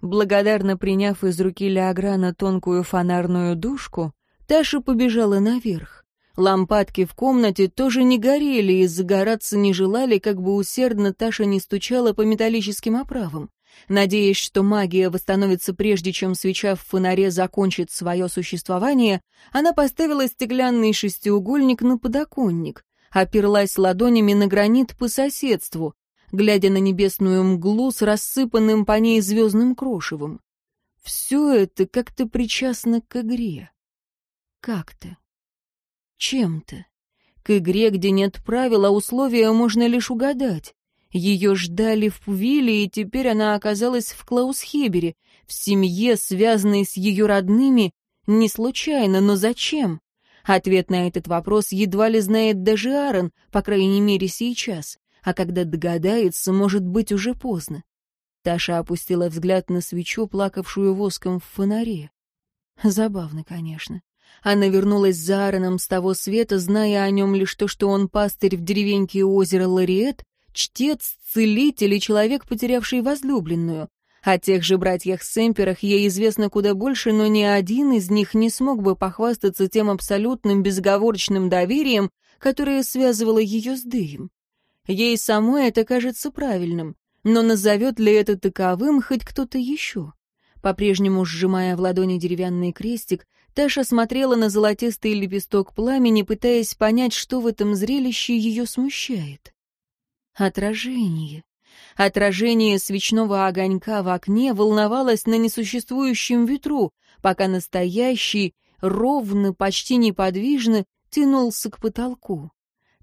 Благодарно приняв из руки Леограна тонкую фонарную дужку, Таша побежала наверх. Лампадки в комнате тоже не горели и загораться не желали, как бы усердно Таша не стучала по металлическим оправам. Надеясь, что магия восстановится прежде, чем свеча в фонаре закончит свое существование, она поставила стеклянный шестиугольник на подоконник, оперлась ладонями на гранит по соседству, глядя на небесную мглу с рассыпанным по ней звездным крошевом. Все это как-то причастно к игре. Как-то. Чем-то. К игре, где нет правил, а условия можно лишь угадать. Ее ждали в Пувиле, и теперь она оказалась в Клаусхебере, в семье, связанной с ее родными, не случайно, но зачем? Ответ на этот вопрос едва ли знает даже Аарон, по крайней мере сейчас а когда догадается, может быть уже поздно. Таша опустила взгляд на свечу, плакавшую воском в фонаре. Забавно, конечно. Она вернулась за Аароном с того света, зная о нем лишь то, что он пастырь в деревеньке у озера Лариет, чтец, целитель и человек, потерявший возлюбленную. О тех же братьях-семперах ей известно куда больше, но ни один из них не смог бы похвастаться тем абсолютным безговорочным доверием, которое связывало ее с Дыем. Ей самой это кажется правильным, но назовет ли это таковым хоть кто-то еще? По-прежнему сжимая в ладони деревянный крестик, Таша смотрела на золотистый лепесток пламени, пытаясь понять, что в этом зрелище ее смущает. Отражение. Отражение свечного огонька в окне волновалось на несуществующем ветру, пока настоящий, ровно, почти неподвижно, тянулся к потолку.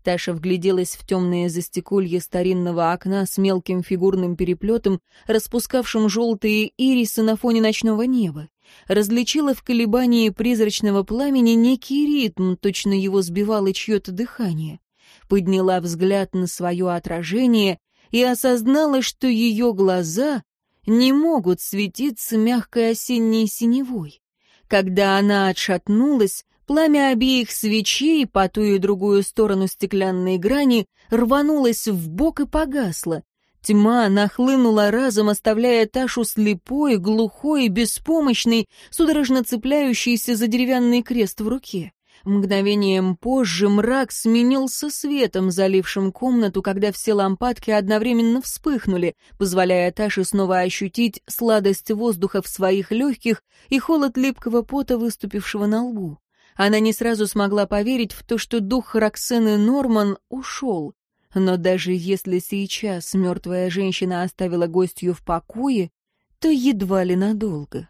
Таша вгляделась в темные застеколья старинного окна с мелким фигурным переплетом, распускавшим желтые ирисы на фоне ночного неба. Различила в колебании призрачного пламени некий ритм, точно его сбивало чье-то дыхание. Подняла взгляд на свое отражение и осознала, что ее глаза не могут светиться мягкой осенней синевой. Когда она отшатнулась, Пламя обеих свечей по ту и другую сторону стеклянной грани рванулось в бок и погасло. Тьма нахлынула разом, оставляя Ташу слепой, глухой, беспомощной, судорожно цепляющейся за деревянный крест в руке. Мгновением позже мрак сменился светом, залившим комнату, когда все лампадки одновременно вспыхнули, позволяя Таше снова ощутить сладость воздуха в своих легких и холод липкого пота, выступившего на лбу. Она не сразу смогла поверить в то, что дух Роксены Норман ушел. Но даже если сейчас мертвая женщина оставила гостью в покое, то едва ли надолго.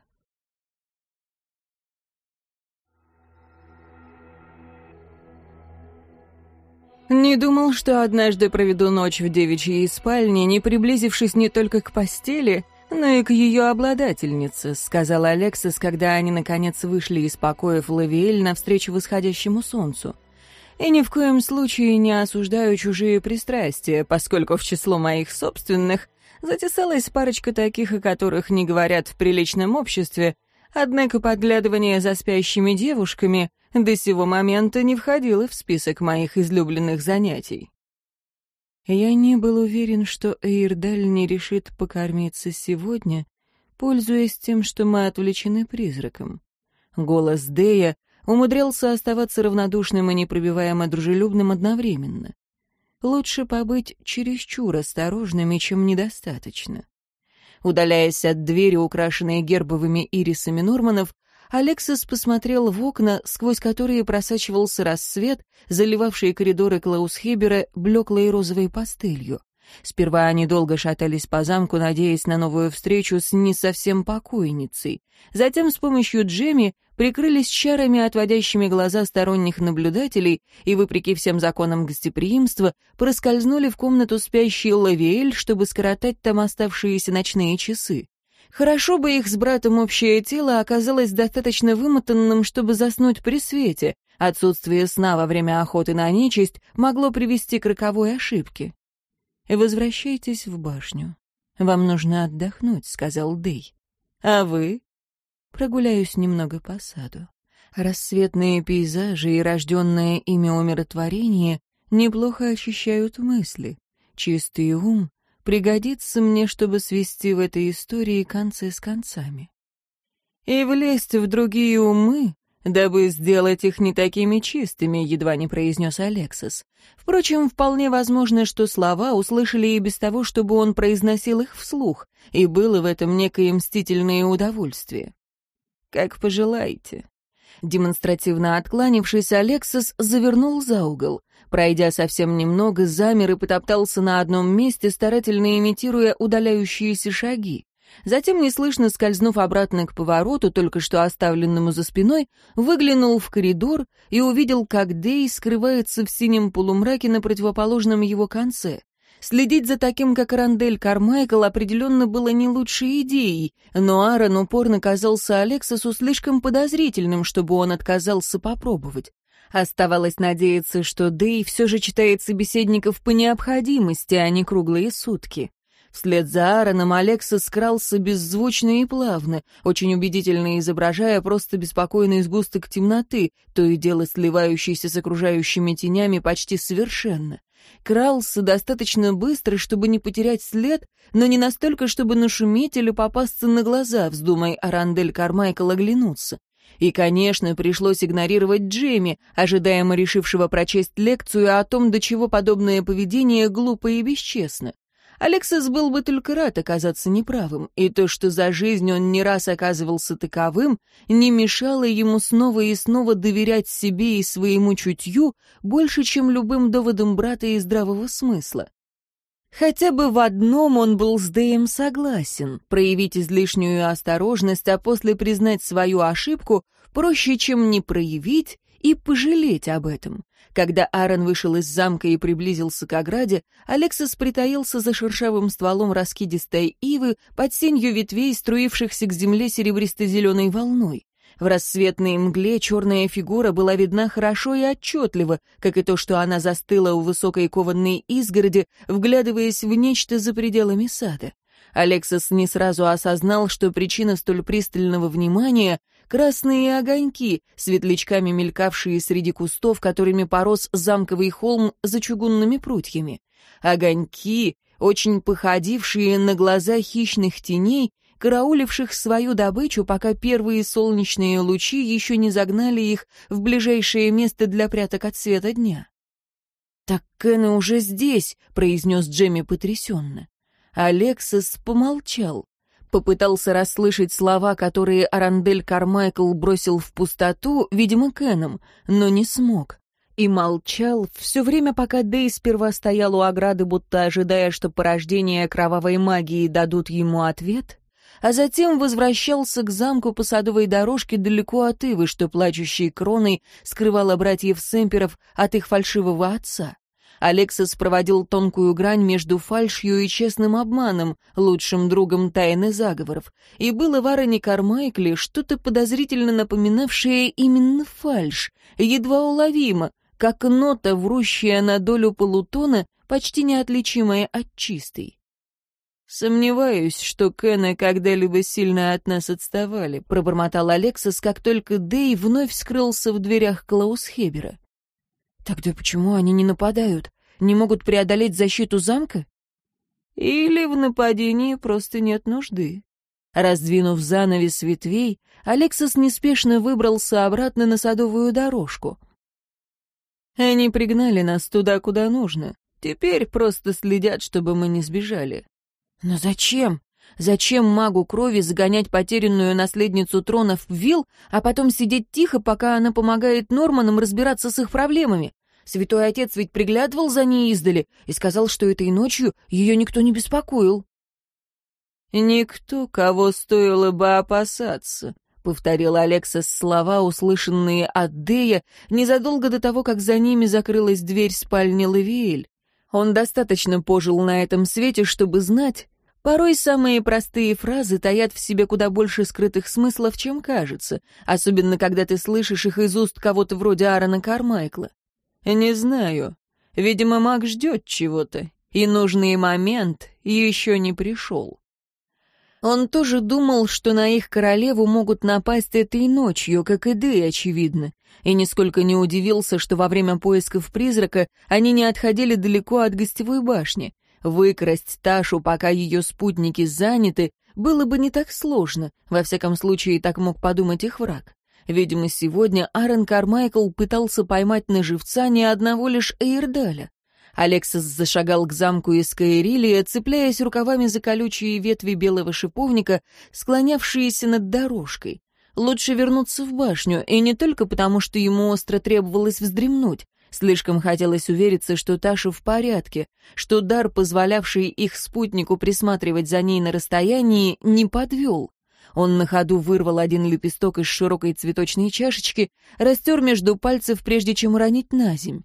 Не думал, что однажды проведу ночь в девичьей спальне, не приблизившись не только к постели, но и к ее обладательнице», — сказал Алексис, когда они, наконец, вышли из покоев Лавиэль навстречу восходящему солнцу. «И ни в коем случае не осуждаю чужие пристрастия, поскольку в число моих собственных затесалась парочка таких, о которых не говорят в приличном обществе, однако подглядывание за спящими девушками до сего момента не входило в список моих излюбленных занятий». Я не был уверен, что Эйрдаль не решит покормиться сегодня, пользуясь тем, что мы отвлечены призраком. Голос Дея умудрялся оставаться равнодушным и непробиваемо дружелюбным одновременно. Лучше побыть чересчур осторожными, чем недостаточно. Удаляясь от двери, украшенной гербовыми ирисами Норманов, Алексис посмотрел в окна, сквозь которые просачивался рассвет, заливавшие коридоры Клаус Хибера блеклой розовой пастелью. Сперва они долго шатались по замку, надеясь на новую встречу с не совсем покойницей. Затем с помощью Джемми прикрылись чарами, отводящими глаза сторонних наблюдателей, и, вопреки всем законам гостеприимства, проскользнули в комнату спящей Лавиэль, чтобы скоротать там оставшиеся ночные часы. Хорошо бы их с братом общее тело оказалось достаточно вымотанным, чтобы заснуть при свете. Отсутствие сна во время охоты на нечисть могло привести к роковой ошибке. «Возвращайтесь в башню. Вам нужно отдохнуть», — сказал Дэй. «А вы?» «Прогуляюсь немного по саду. Рассветные пейзажи и рожденное ими умиротворение неплохо очищают мысли. Чистый ум пригодится мне, чтобы свести в этой истории концы с концами. И влезть в другие умы, дабы сделать их не такими чистыми, едва не произнес Алексис. Впрочем, вполне возможно, что слова услышали и без того, чтобы он произносил их вслух, и было в этом некое мстительное удовольствие. «Как пожелаете». Демонстративно откланившись, Алексис завернул за угол. Пройдя совсем немного, замер и потоптался на одном месте, старательно имитируя удаляющиеся шаги. Затем, неслышно скользнув обратно к повороту, только что оставленному за спиной, выглянул в коридор и увидел, как Дей скрывается в синем полумраке на противоположном его конце. Следить за таким, как Рандель Кармайкл, определенно было не лучшей идеей, но Аарон упорно казался Алексосу слишком подозрительным, чтобы он отказался попробовать. Оставалось надеяться, что Дэй все же читает собеседников по необходимости, а не круглые сутки. Вслед за Аароном Алекса скрался беззвучно и плавно, очень убедительно изображая просто беспокойный сгусток темноты, то и дело сливающийся с окружающими тенями почти совершенно. Крался достаточно быстро, чтобы не потерять след, но не настолько, чтобы нашуметь или попасться на глаза, вздумай Арандель Кармайкл оглянуться. И, конечно, пришлось игнорировать Джейми, ожидаемо решившего прочесть лекцию о том, до чего подобное поведение глупо и бесчестно. Алексис был бы только рад оказаться неправым, и то, что за жизнь он не раз оказывался таковым, не мешало ему снова и снова доверять себе и своему чутью больше, чем любым доводам брата и здравого смысла. Хотя бы в одном он был с Дэем согласен. Проявить излишнюю осторожность, а после признать свою ошибку проще, чем не проявить и пожалеть об этом. Когда Аарон вышел из замка и приблизился к ограде, Алексис притаился за шершавым стволом раскидистой ивы под сенью ветвей, струившихся к земле серебристо-зеленой волной. В рассветной мгле черная фигура была видна хорошо и отчетливо, как и то, что она застыла у высокой кованной изгороди, вглядываясь в нечто за пределами сада. Алексис не сразу осознал, что причина столь пристального внимания — красные огоньки, светлячками мелькавшие среди кустов, которыми порос замковый холм за чугунными прутьями. Огоньки, очень походившие на глаза хищных теней карауливших свою добычу, пока первые солнечные лучи еще не загнали их в ближайшее место для пряток от света дня. «Так Кэна уже здесь», — произнес Джемми потрясенно. Алексис помолчал, попытался расслышать слова, которые Арандель Кармайкл бросил в пустоту, видимо, Кэном, но не смог. И молчал все время, пока Дэй сперва стоял у ограды, будто ожидая, что порождение кровавой магии дадут ему ответ, а затем возвращался к замку по садовой дорожке далеко от Ивы, что плачущей кроной скрывала братьев Семперов от их фальшивого отца. Алексис проводил тонкую грань между фальшью и честным обманом, лучшим другом тайны заговоров, и было в Аароне Кармайкле что-то подозрительно напоминавшее именно фальшь, едва уловимо, как нота, врущая на долю полутона, почти неотличимая от чистой. Сомневаюсь, что Кены когда-либо сильно от нас отставали, пробормотал Алексас, как только Дэй вновь скрылся в дверях Клаус Хебера. Тогда почему они не нападают? Не могут преодолеть защиту замка? Или в нападении просто нет нужды. Раздвинув занавес ветвей, Алексас неспешно выбрался обратно на садовую дорожку. Они пригнали нас туда, куда нужно. Теперь просто следят, чтобы мы не сбежали. Но зачем? Зачем магу крови загонять потерянную наследницу трона в вилл, а потом сидеть тихо, пока она помогает Норманам разбираться с их проблемами? Святой отец ведь приглядывал за ней издали и сказал, что этой ночью ее никто не беспокоил. «Никто, кого стоило бы опасаться», — повторил Алексас слова, услышанные от Дея, незадолго до того, как за ними закрылась дверь спальни Лавиэль. Он достаточно пожил на этом свете, чтобы знать, порой самые простые фразы таят в себе куда больше скрытых смыслов, чем кажется, особенно когда ты слышишь их из уст кого-то вроде Аарона Кармайкла. «Не знаю. Видимо, маг ждет чего-то, и нужный момент еще не пришел». Он тоже думал, что на их королеву могут напасть этой ночью, как и Дэй, очевидно, и нисколько не удивился, что во время поисков призрака они не отходили далеко от гостевой башни. Выкрасть Ташу, пока ее спутники заняты, было бы не так сложно, во всяком случае так мог подумать их враг. Видимо, сегодня Аарон Кармайкл пытался поймать на живца не одного лишь Эйрдаля. Алексис зашагал к замку из Каэрилия, цепляясь рукавами за колючие ветви белого шиповника, склонявшиеся над дорожкой. Лучше вернуться в башню, и не только потому, что ему остро требовалось вздремнуть. Слишком хотелось увериться, что Таша в порядке, что дар, позволявший их спутнику присматривать за ней на расстоянии, не подвел. Он на ходу вырвал один лепесток из широкой цветочной чашечки, растер между пальцев, прежде чем уронить на земь.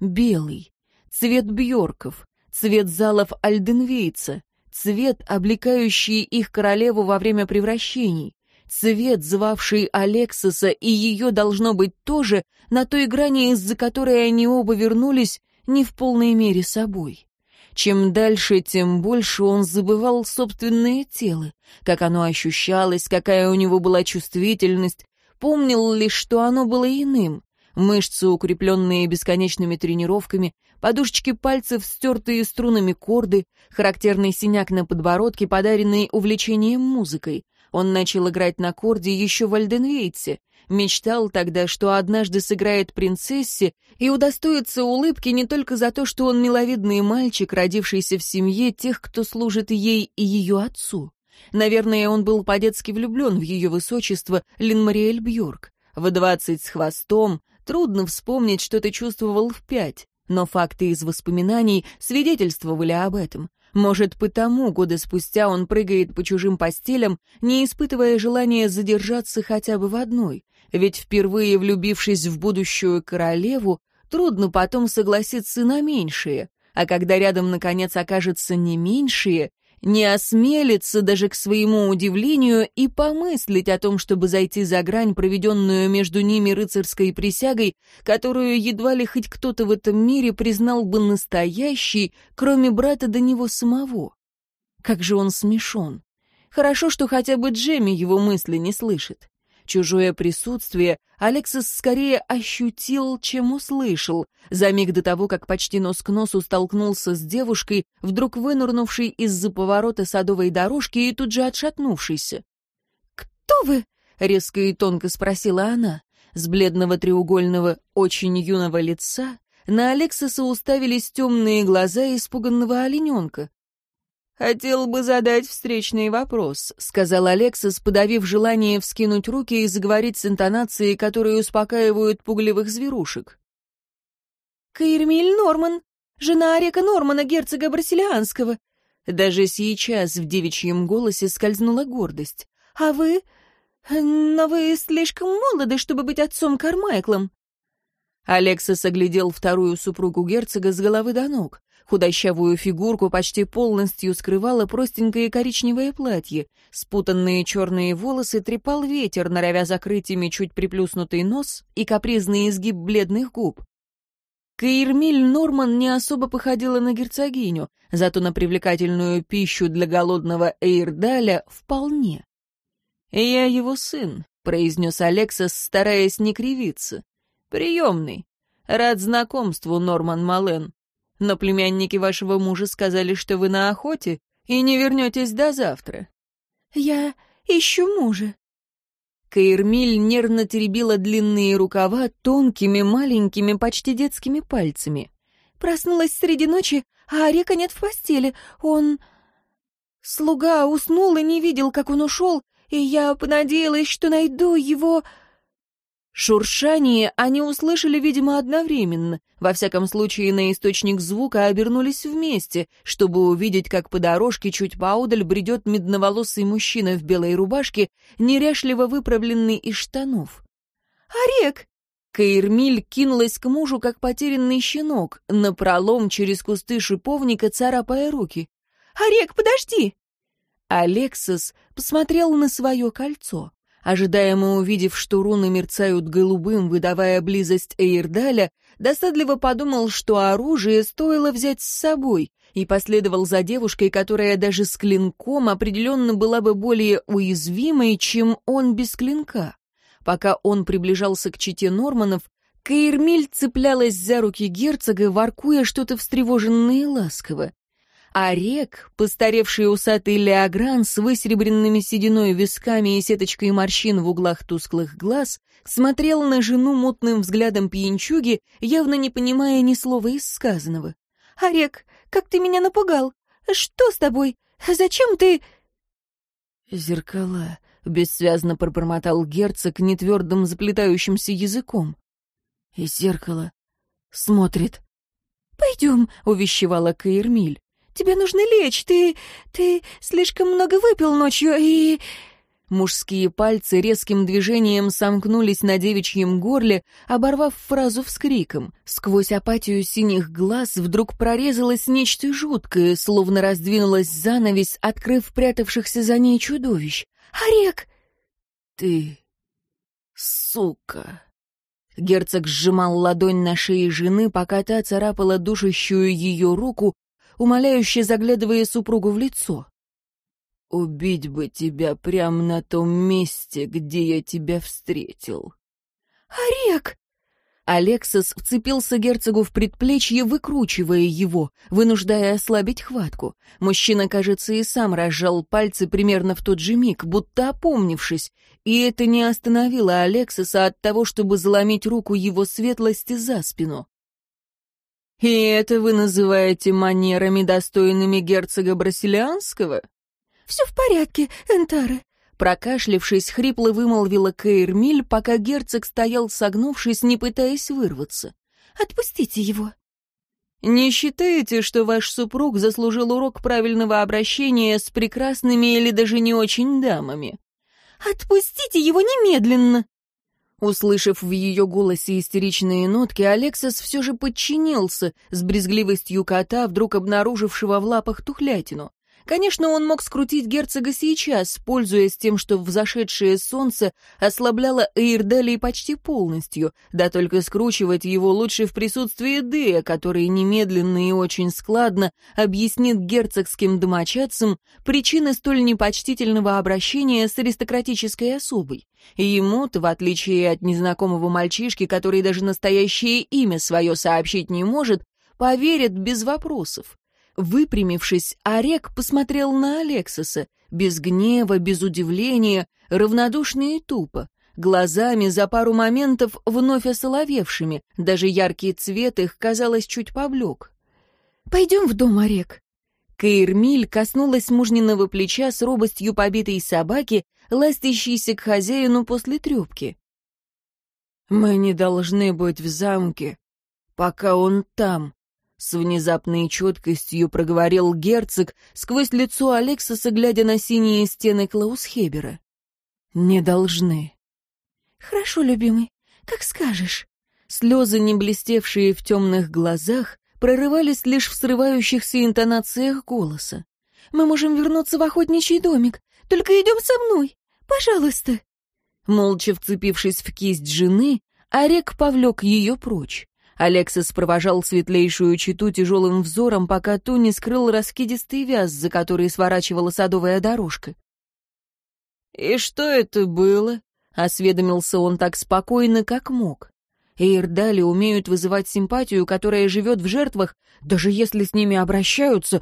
Белый цвет Бьорков, цвет залов Альденвейца, цвет, облекающий их королеву во время превращений, цвет, звавший Алексиса и ее должно быть тоже, на той грани, из-за которой они оба вернулись, не в полной мере собой. Чем дальше, тем больше он забывал собственное тело, как оно ощущалось, какая у него была чувствительность, помнил лишь, что оно было иным. Мышцы, укрепленные бесконечными тренировками, Подушечки пальцев, стертые струнами корды, характерный синяк на подбородке, подаренный увлечением музыкой. Он начал играть на корде еще в Альденвейте. Мечтал тогда, что однажды сыграет принцессе и удостоится улыбки не только за то, что он миловидный мальчик, родившийся в семье тех, кто служит ей и ее отцу. Наверное, он был по-детски влюблен в ее высочество Линмариэль Бьорк. В двадцать с хвостом трудно вспомнить, что ты чувствовал в пять но факты из воспоминаний свидетельствовали об этом. Может, потому годы спустя он прыгает по чужим постелям, не испытывая желания задержаться хотя бы в одной. Ведь впервые влюбившись в будущую королеву, трудно потом согласиться на меньшие, А когда рядом, наконец, окажется не меньшие не осмелится даже к своему удивлению и помыслить о том, чтобы зайти за грань, проведенную между ними рыцарской присягой, которую едва ли хоть кто-то в этом мире признал бы настоящей, кроме брата до него самого. Как же он смешон. Хорошо, что хотя бы Джемми его мысли не слышит. Чужое присутствие Алексис скорее ощутил, чем услышал. За миг до того, как почти нос к носу столкнулся с девушкой, вдруг вынырнувшей из-за поворота садовой дорожки и тут же отшатнувшейся. «Кто вы?» — резко и тонко спросила она. С бледного треугольного, очень юного лица на Алексиса уставились темные глаза испуганного олененка. «Хотел бы задать встречный вопрос», — сказал Алексис, подавив желание вскинуть руки и заговорить с интонацией, которые успокаивают пугливых зверушек. «Каирмиль Норман, жена Орека Нормана, герцога Барселианского». Даже сейчас в девичьем голосе скользнула гордость. «А вы? Но вы слишком молоды, чтобы быть отцом Кармайклом». Алексис оглядел вторую супругу герцога с головы до ног. Худощавую фигурку почти полностью скрывало простенькое коричневое платье. Спутанные черные волосы трепал ветер, норовя закрыть ими чуть приплюснутый нос и капризный изгиб бледных губ. Каирмиль Норман не особо походила на герцогиню, зато на привлекательную пищу для голодного Эйрдаля вполне. «Я его сын», — произнес Алексас, стараясь не кривиться. «Приемный. Рад знакомству, Норман Мален Но племянники вашего мужа сказали, что вы на охоте и не вернетесь до завтра». «Я ищу мужа». Каирмиль нервно теребила длинные рукава тонкими, маленькими, почти детскими пальцами. «Проснулась среди ночи, а Орека нет в постели. Он...» «Слуга уснул и не видел, как он ушел, и я понадеялась, что найду его...» Шуршание они услышали, видимо, одновременно. Во всяком случае, на источник звука обернулись вместе, чтобы увидеть, как по дорожке чуть поодаль бредет медноволосый мужчина в белой рубашке, неряшливо выправленный из штанов. «Орек!» Каирмиль кинулась к мужу, как потерянный щенок, напролом через кусты шиповника, царапая руки. «Орек, подожди!» Алексос посмотрел на свое кольцо ожидаемо увидев, что руны мерцают голубым, выдавая близость Эйрдаля, досадливо подумал, что оружие стоило взять с собой, и последовал за девушкой, которая даже с клинком определенно была бы более уязвимой, чем он без клинка. Пока он приближался к чите Норманов, Кейрмиль цеплялась за руки герцога, воркуя что-то встревоженное и ласково а рек, постаревший усатый Леогран с высеребренными сединой висками и сеточкой морщин в углах тусклых глаз, смотрел на жену мутным взглядом пьянчуги, явно не понимая ни слова из сказанного. «Орек, «А как ты меня напугал! Что с тобой? Зачем ты...» «Зеркала», — бессвязно пробормотал герцог нетвердым заплетающимся языком. И зеркало Смотрит». «Пойдем», — увещевала Каирмиль. Тебе нужно лечь, ты... ты слишком много выпил ночью и...» Мужские пальцы резким движением сомкнулись на девичьем горле, оборвав фразу вскриком. Сквозь апатию синих глаз вдруг прорезалось нечто жуткое, словно раздвинулась занавесь, открыв прятавшихся за ней чудовищ. «Орек!» «Ты... сука!» Герцог сжимал ладонь на шее жены, пока та царапала душащую ее руку, умоляюще заглядывая супругу в лицо. «Убить бы тебя прямо на том месте, где я тебя встретил». «Орек!» Алексос вцепился герцогу в предплечье, выкручивая его, вынуждая ослабить хватку. Мужчина, кажется, и сам разжал пальцы примерно в тот же миг, будто опомнившись, и это не остановило Алексоса от того, чтобы заломить руку его светлости за спину. И это вы называете манерами, достойными герцога Брасилианского? Все в порядке, Энтара. Прокашлившись, хрипло вымолвила Кейрмиль, пока герцог стоял согнувшись, не пытаясь вырваться. «Отпустите его!» «Не считаете, что ваш супруг заслужил урок правильного обращения с прекрасными или даже не очень дамами?» «Отпустите его немедленно!» Услышав в ее голосе истеричные нотки, Алексис все же подчинился, с брезгливостью кота, вдруг обнаружившего в лапах тухлятину. Конечно, он мог скрутить герцога сейчас, пользуясь тем, что взошедшее солнце ослабляло Эйрделей почти полностью, да только скручивать его лучше в присутствии Дея, который немедленно и очень складно объяснит герцогским домочадцам причины столь непочтительного обращения с аристократической особой. И ему-то, в отличие от незнакомого мальчишки, который даже настоящее имя свое сообщить не может, поверят без вопросов. Выпрямившись, Орек посмотрел на Алексоса, без гнева, без удивления, равнодушно и тупо, глазами за пару моментов вновь осоловевшими, даже яркий цвет их, казалось, чуть поблек. «Пойдем в дом, Орек». Каирмиль коснулась мужниного плеча с робостью побитой собаки, ластящийся к хозяину после трепки. «Мы не должны быть в замке, пока он там», — с внезапной четкостью проговорил герцог сквозь лицо Алексоса, глядя на синие стены Клаусхебера. «Не должны». «Хорошо, любимый, как скажешь». Слезы, не блестевшие в темных глазах, прорывались лишь в срывающихся интонациях голоса. «Мы можем вернуться в охотничий домик. Только идем со мной. Пожалуйста». Молча вцепившись в кисть жены, Орек повлек ее прочь. Алексис провожал светлейшую читу тяжелым взором, пока ту не скрыл раскидистый вяз, за который сворачивала садовая дорожка. «И что это было?» — осведомился он так спокойно, как мог. Эйрдали умеют вызывать симпатию, которая живет в жертвах, даже если с ними обращаются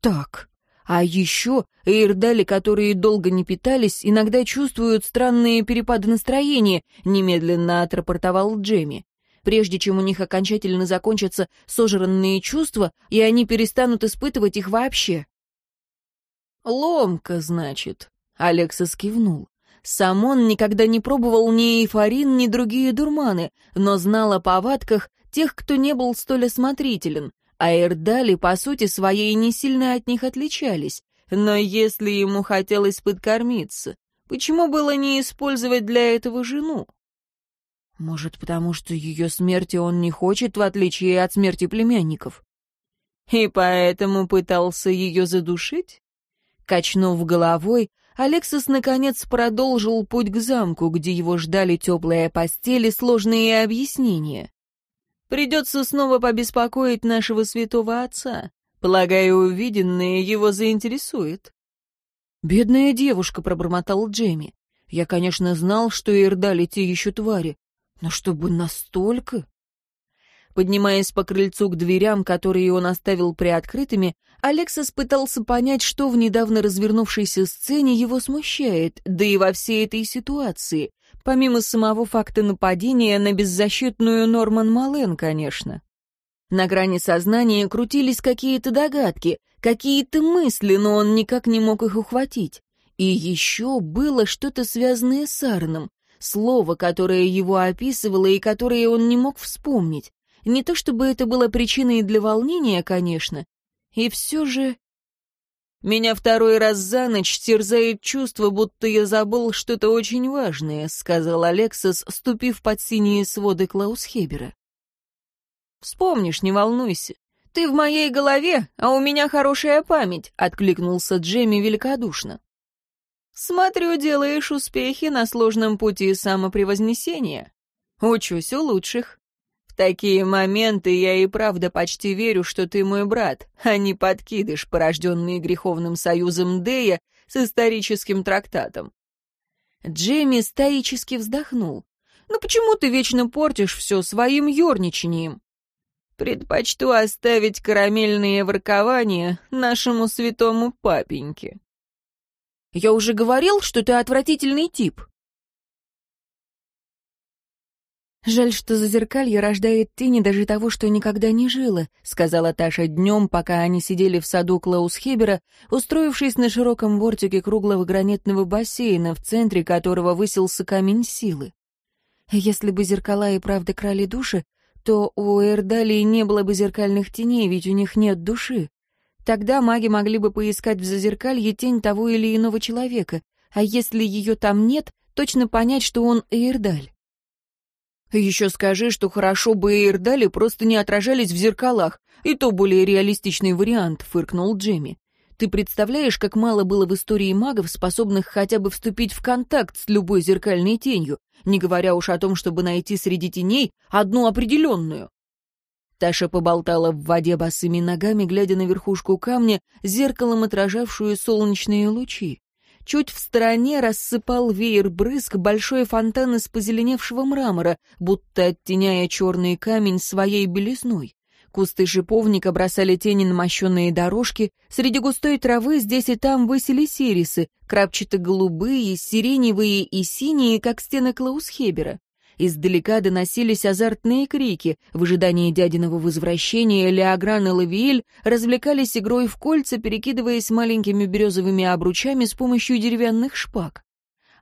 так. А еще эйрдали, которые долго не питались, иногда чувствуют странные перепады настроения, немедленно отрапортовал Джемми. Прежде чем у них окончательно закончатся сожранные чувства, и они перестанут испытывать их вообще. «Ломка, значит», — Алекса скивнул. Сам он никогда не пробовал ни эйфорин, ни другие дурманы, но знал о повадках тех, кто не был столь осмотрителен, а по сути, своей не сильно от них отличались. Но если ему хотелось подкормиться, почему было не использовать для этого жену? Может, потому что ее смерти он не хочет, в отличие от смерти племянников. И поэтому пытался ее задушить? Качнув головой, Алексис, наконец, продолжил путь к замку, где его ждали теплая постель и сложные объяснения. Придется снова побеспокоить нашего святого отца. Полагаю, увиденное его заинтересует». «Бедная девушка», — пробормотал Джейми. «Я, конечно, знал, что Ирдали те еще твари, но чтобы настолько...» Поднимаясь по крыльцу к дверям, которые он оставил приоткрытыми, Алексас пытался понять, что в недавно развернувшейся сцене его смущает, да и во всей этой ситуации. Помимо самого факта нападения на беззащитную Норман Мален, конечно. На грани сознания крутились какие-то догадки, какие-то мысли, но он никак не мог их ухватить. И еще было что-то связанное с Арном, слово, которое его описывало и которое он не мог вспомнить. Не то чтобы это было причиной для волнения, конечно, и все же меня второй раз за ночь терзает чувство, будто я забыл что-то очень важное», — сказал Алексас, ступив под синие своды Клаус Хебера. «Вспомнишь, не волнуйся. Ты в моей голове, а у меня хорошая память», — откликнулся Джемми великодушно. «Смотрю, делаешь успехи на сложном пути самопревознесения. Учусь у лучших» такие моменты я и правда почти верю, что ты мой брат, а не подкидыш, порожденный греховным союзом Дея с историческим трактатом». Джейми стоически вздохнул. «Ну почему ты вечно портишь все своим ерничанием?» «Предпочту оставить карамельные воркования нашему святому папеньке». «Я уже говорил, что ты отвратительный тип». «Жаль, что за зеркалье рождает тени даже того, что никогда не жило», сказала Таша днем, пока они сидели в саду Клаус Хебера, устроившись на широком бортике круглого гранитного бассейна, в центре которого высился камень силы. «Если бы зеркала и правда крали души, то у Эрдалии не было бы зеркальных теней, ведь у них нет души. Тогда маги могли бы поискать в зазеркалье тень того или иного человека, а если ее там нет, точно понять, что он Эрдаль». Еще скажи, что хорошо бы Эйрдали просто не отражались в зеркалах. И то более реалистичный вариант, фыркнул Джемми. Ты представляешь, как мало было в истории магов, способных хотя бы вступить в контакт с любой зеркальной тенью, не говоря уж о том, чтобы найти среди теней одну определенную. Таша поболтала в воде босыми ногами, глядя на верхушку камня, зеркалом отражавшую солнечные лучи. Чуть в стороне рассыпал веер брызг большой фонтан из позеленевшего мрамора, будто оттеняя черный камень своей белизной. Кусты шиповника бросали тени на мощенные дорожки, среди густой травы здесь и там высели сирисы, крапчато-голубые, сиреневые и синие, как стены Клаусхебера. Издалека доносились азартные крики. В ожидании дядиного возвращения Леогран и Лавиэль развлекались игрой в кольца, перекидываясь маленькими березовыми обручами с помощью деревянных шпаг.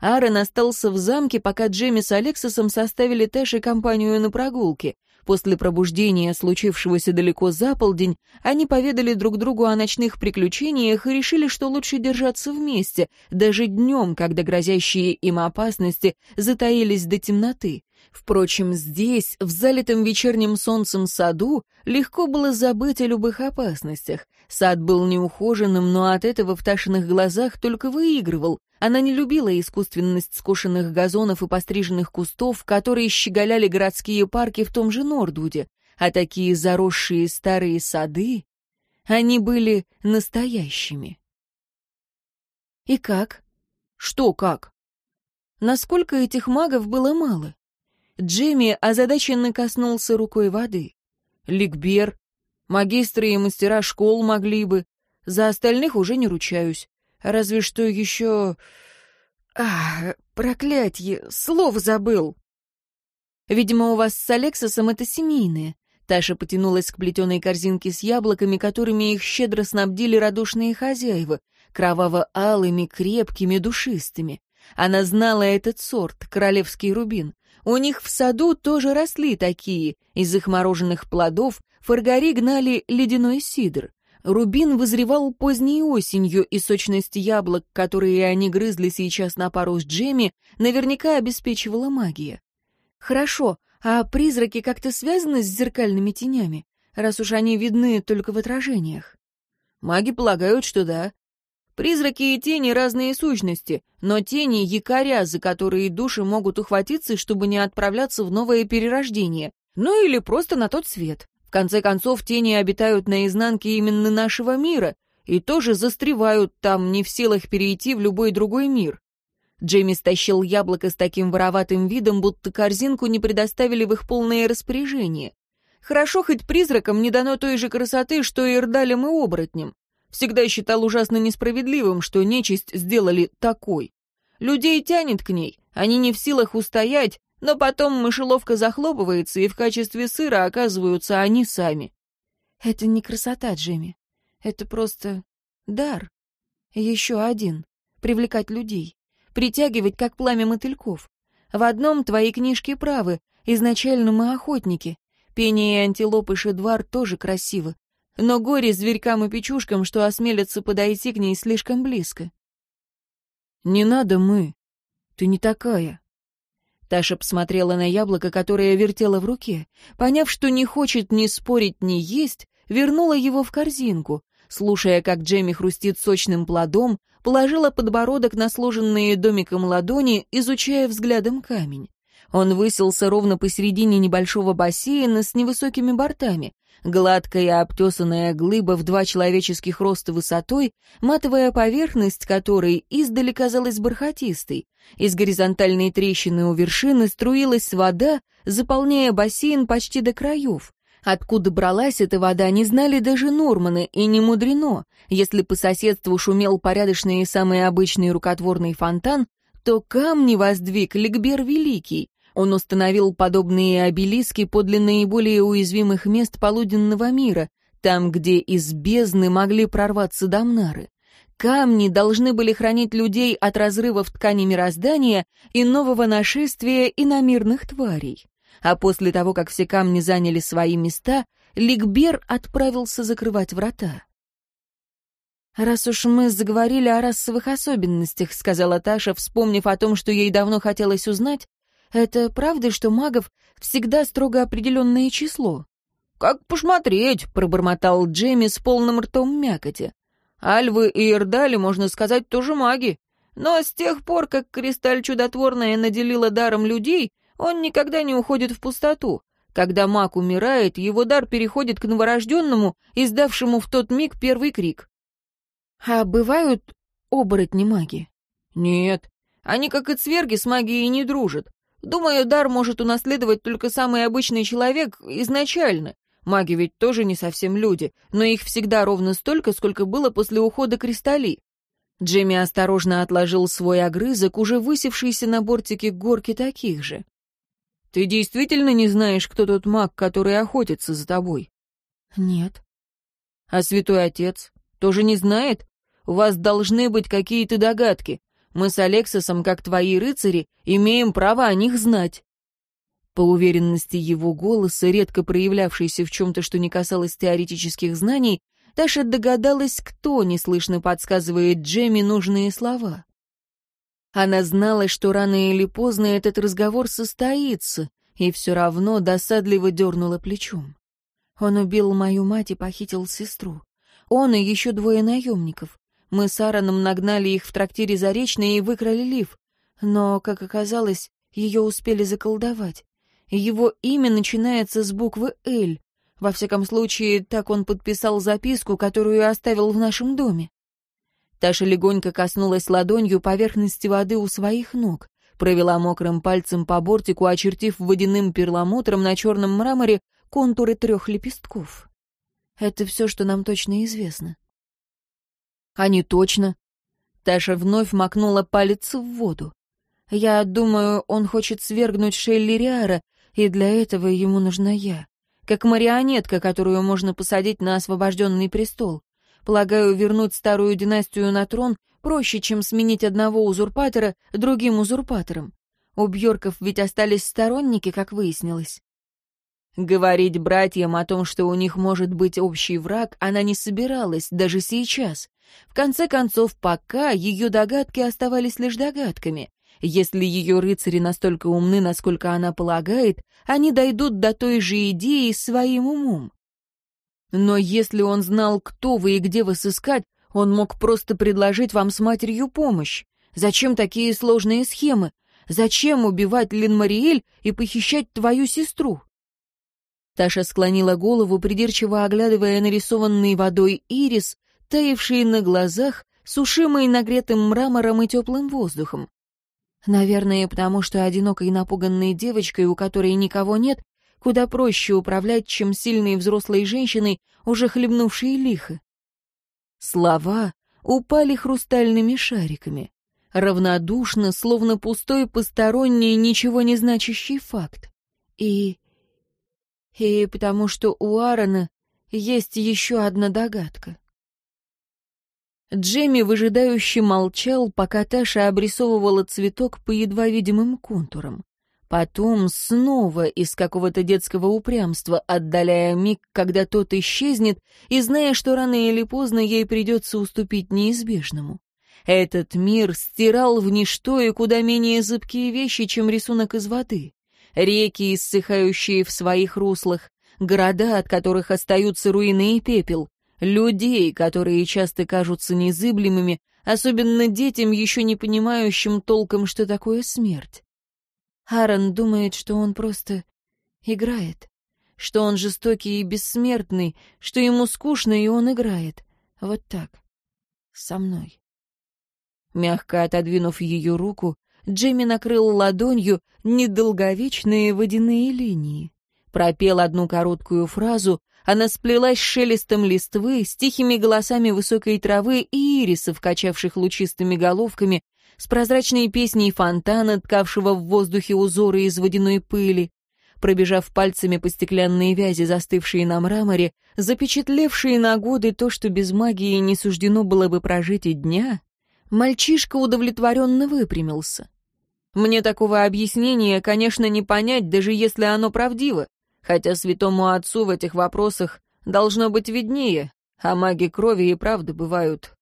Аарон остался в замке, пока Джемми с Алексосом составили Тэш и компанию на прогулке. После пробуждения, случившегося далеко за полдень, они поведали друг другу о ночных приключениях и решили, что лучше держаться вместе, даже днем, когда грозящие им опасности затаились до темноты. Впрочем, здесь, в залитом вечерним солнцем саду, легко было забыть о любых опасностях. Сад был неухоженным, но от этого в Ташиных глазах только выигрывал. Она не любила искусственность скошенных газонов и постриженных кустов, которые щеголяли городские парки в том же Нордвуде. А такие заросшие старые сады, они были настоящими. И как? Что как? Насколько этих магов было мало? Джимми озадаченно коснулся рукой воды. Ликбер, магистры и мастера школ могли бы. За остальных уже не ручаюсь. Разве что еще... Ах, проклятье, слов забыл. Видимо, у вас с Алексосом это семейное. Таша потянулась к плетеной корзинке с яблоками, которыми их щедро снабдили радушные хозяева, кроваво-алыми, крепкими, душистыми. Она знала этот сорт, королевский рубин. У них в саду тоже росли такие. Из их мороженых плодов фаргари гнали ледяной сидр. Рубин вызревал поздней осенью, и сочность яблок, которые они грызли сейчас на пару с Джемми, наверняка обеспечивала магия. Хорошо, а призраки как-то связаны с зеркальными тенями, раз уж они видны только в отражениях? Маги полагают, что да. Призраки и тени — разные сущности, но тени — якоря, за которые души могут ухватиться, чтобы не отправляться в новое перерождение, ну или просто на тот свет. В конце концов, тени обитают на изнанке именно нашего мира и тоже застревают там, не в силах перейти в любой другой мир. Джейми стащил яблоко с таким вороватым видом, будто корзинку не предоставили в их полное распоряжение. Хорошо, хоть призракам не дано той же красоты, что и рдалям и оборотням. Всегда считал ужасно несправедливым, что нечисть сделали такой. Людей тянет к ней, они не в силах устоять, но потом мышеловка захлопывается, и в качестве сыра оказываются они сами. Это не красота, Джимми. Это просто дар. Еще один. Привлекать людей. Притягивать, как пламя мотыльков. В одном твои книжки правы. Изначально мы охотники. Пение антилопы Шедвар тоже красиво но горе зверькам и печушкам, что осмелятся подойти к ней слишком близко. «Не надо мы. Ты не такая». Таша посмотрела на яблоко, которое вертела в руке. Поняв, что не хочет ни спорить, ни есть, вернула его в корзинку. Слушая, как Джемми хрустит сочным плодом, положила подбородок на сложенные домиком ладони, изучая взглядом камень. Он высился ровно посередине небольшого бассейна с невысокими бортами гладкая обтесанная глыба в два человеческих роста высотой, матовая поверхность которой издали казалась бархатистой. Из горизонтальной трещины у вершины струилась вода, заполняя бассейн почти до краев. Откуда бралась эта вода, не знали даже Норманы, и не мудрено. Если по соседству шумел порядочный и самый обычный рукотворный фонтан, то камни воздвиг Ликбер Великий, он установил подобные обелиски подле наиболее уязвимых мест полуденного мира, там, где из бездны могли прорваться домнары. Камни должны были хранить людей от разрыва в ткани мироздания и нового нашествия иномирных тварей. А после того, как все камни заняли свои места, Ликбер отправился закрывать врата. «Раз уж мы заговорили о расовых особенностях», — сказала Таша, вспомнив о том, что ей давно хотелось узнать, это правда, что магов всегда строго определенное число? «Как посмотреть», — пробормотал Джейми с полным ртом мякоти. «Альвы и Ирдали, можно сказать, тоже маги. Но с тех пор, как Кристаль Чудотворная наделила даром людей, он никогда не уходит в пустоту. Когда маг умирает, его дар переходит к новорожденному, издавшему в тот миг первый крик. А бывают оборотни маги? Нет. Они, как и цверги, с магией не дружат. Думаю, дар может унаследовать только самый обычный человек изначально. Маги ведь тоже не совсем люди, но их всегда ровно столько, сколько было после ухода кристалли. Джимми осторожно отложил свой огрызок, уже высевшийся на бортике горки таких же. «Ты действительно не знаешь, кто тот маг, который охотится за тобой?» «Нет». «А святой отец? Тоже не знает? У вас должны быть какие-то догадки. Мы с Алексисом, как твои рыцари, имеем право о них знать». По уверенности его голоса, редко проявлявшейся в чем-то, что не касалось теоретических знаний, Таша догадалась, кто неслышно подсказывает Джемми нужные слова. Она знала, что рано или поздно этот разговор состоится, и все равно досадливо дернула плечом. Он убил мою мать и похитил сестру. Он и еще двое наемников. Мы с Аароном нагнали их в трактире Заречной и выкрали лиф. Но, как оказалось, ее успели заколдовать. Его имя начинается с буквы «Л». Во всяком случае, так он подписал записку, которую оставил в нашем доме. Таша легонько коснулась ладонью поверхности воды у своих ног, провела мокрым пальцем по бортику, очертив водяным перламутром на черном мраморе контуры трех лепестков. Это все, что нам точно известно. Они точно. Таша вновь макнула палец в воду. Я думаю, он хочет свергнуть Шелли Риара, и для этого ему нужна я. Как марионетка, которую можно посадить на освобожденный престол. Полагаю, вернуть старую династию на трон проще, чем сменить одного узурпатора другим узурпатором. У Бьорков ведь остались сторонники, как выяснилось. Говорить братьям о том, что у них может быть общий враг, она не собиралась даже сейчас. В конце концов, пока ее догадки оставались лишь догадками. Если ее рыцари настолько умны, насколько она полагает, они дойдут до той же идеи своим умом. Но если он знал, кто вы и где вас искать, он мог просто предложить вам с матерью помощь. Зачем такие сложные схемы? Зачем убивать Лин Мариэль и похищать твою сестру?» Таша склонила голову, придирчиво оглядывая нарисованный водой ирис, таявшие на глазах, сушимые нагретым мрамором и теплым воздухом. Наверное, потому что одинокой напуганной девочкой, у которой никого нет, куда проще управлять, чем сильной взрослой женщиной, уже хлебнувшей лихо. Слова упали хрустальными шариками. Равнодушно, словно пустой, посторонний, ничего не значащий факт. И... и потому что у Аарона есть еще одна догадка. Джемми выжидающе молчал, пока Таша обрисовывала цветок по едва видимым контурам. Потом снова из какого-то детского упрямства, отдаляя миг, когда тот исчезнет, и зная, что рано или поздно ей придется уступить неизбежному. Этот мир стирал в ничто и куда менее зыбкие вещи, чем рисунок из воды. Реки, иссыхающие в своих руслах, города, от которых остаются руины и пепел, Людей, которые часто кажутся незыблемыми, особенно детям, еще не понимающим толком, что такое смерть. Аарон думает, что он просто играет, что он жестокий и бессмертный, что ему скучно, и он играет. Вот так. Со мной. Мягко отодвинув ее руку, Джимми накрыл ладонью недолговечные водяные линии. Пропел одну короткую фразу, она сплелась шелестом листвы, с тихими голосами высокой травы и ирисов, качавших лучистыми головками, с прозрачной песней фонтана, ткавшего в воздухе узоры из водяной пыли. Пробежав пальцами по стеклянной вязи, застывшей на мраморе, запечатлевшие на годы то, что без магии не суждено было бы прожить и дня, мальчишка удовлетворенно выпрямился. Мне такого объяснения, конечно, не понять, даже если оно правдиво хотя святому отцу в этих вопросах должно быть виднее, а маги крови и правды бывают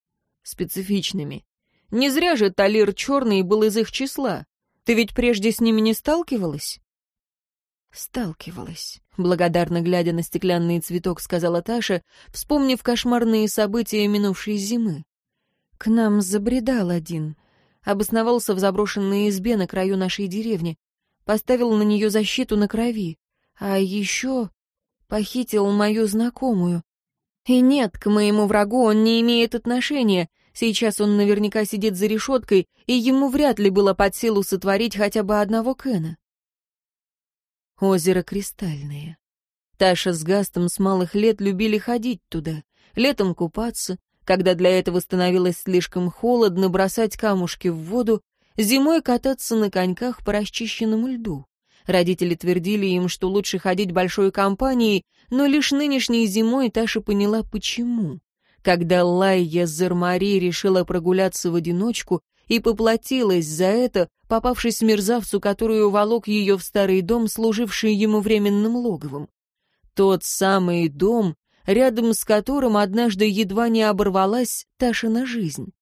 специфичными. Не зря же Талир Черный был из их числа. Ты ведь прежде с ними не сталкивалась? Сталкивалась. Благодарно глядя на стеклянный цветок, сказала Таша, вспомнив кошмарные события минувшей зимы. К нам забредал один. Обосновался в заброшенной избе на краю нашей деревни. Поставил на нее защиту на крови. А еще похитил мою знакомую. И нет, к моему врагу он не имеет отношения. Сейчас он наверняка сидит за решеткой, и ему вряд ли было под силу сотворить хотя бы одного Кена. Озеро Кристальное. Таша с Гастом с малых лет любили ходить туда, летом купаться, когда для этого становилось слишком холодно бросать камушки в воду, зимой кататься на коньках по расчищенному льду. Родители твердили им, что лучше ходить большой компанией, но лишь нынешней зимой Таша поняла, почему. Когда Лайя Зармари решила прогуляться в одиночку и поплатилась за это, попавшись мерзавцу, который уволок ее в старый дом, служивший ему временным логовом. Тот самый дом, рядом с которым однажды едва не оборвалась Ташина жизнь.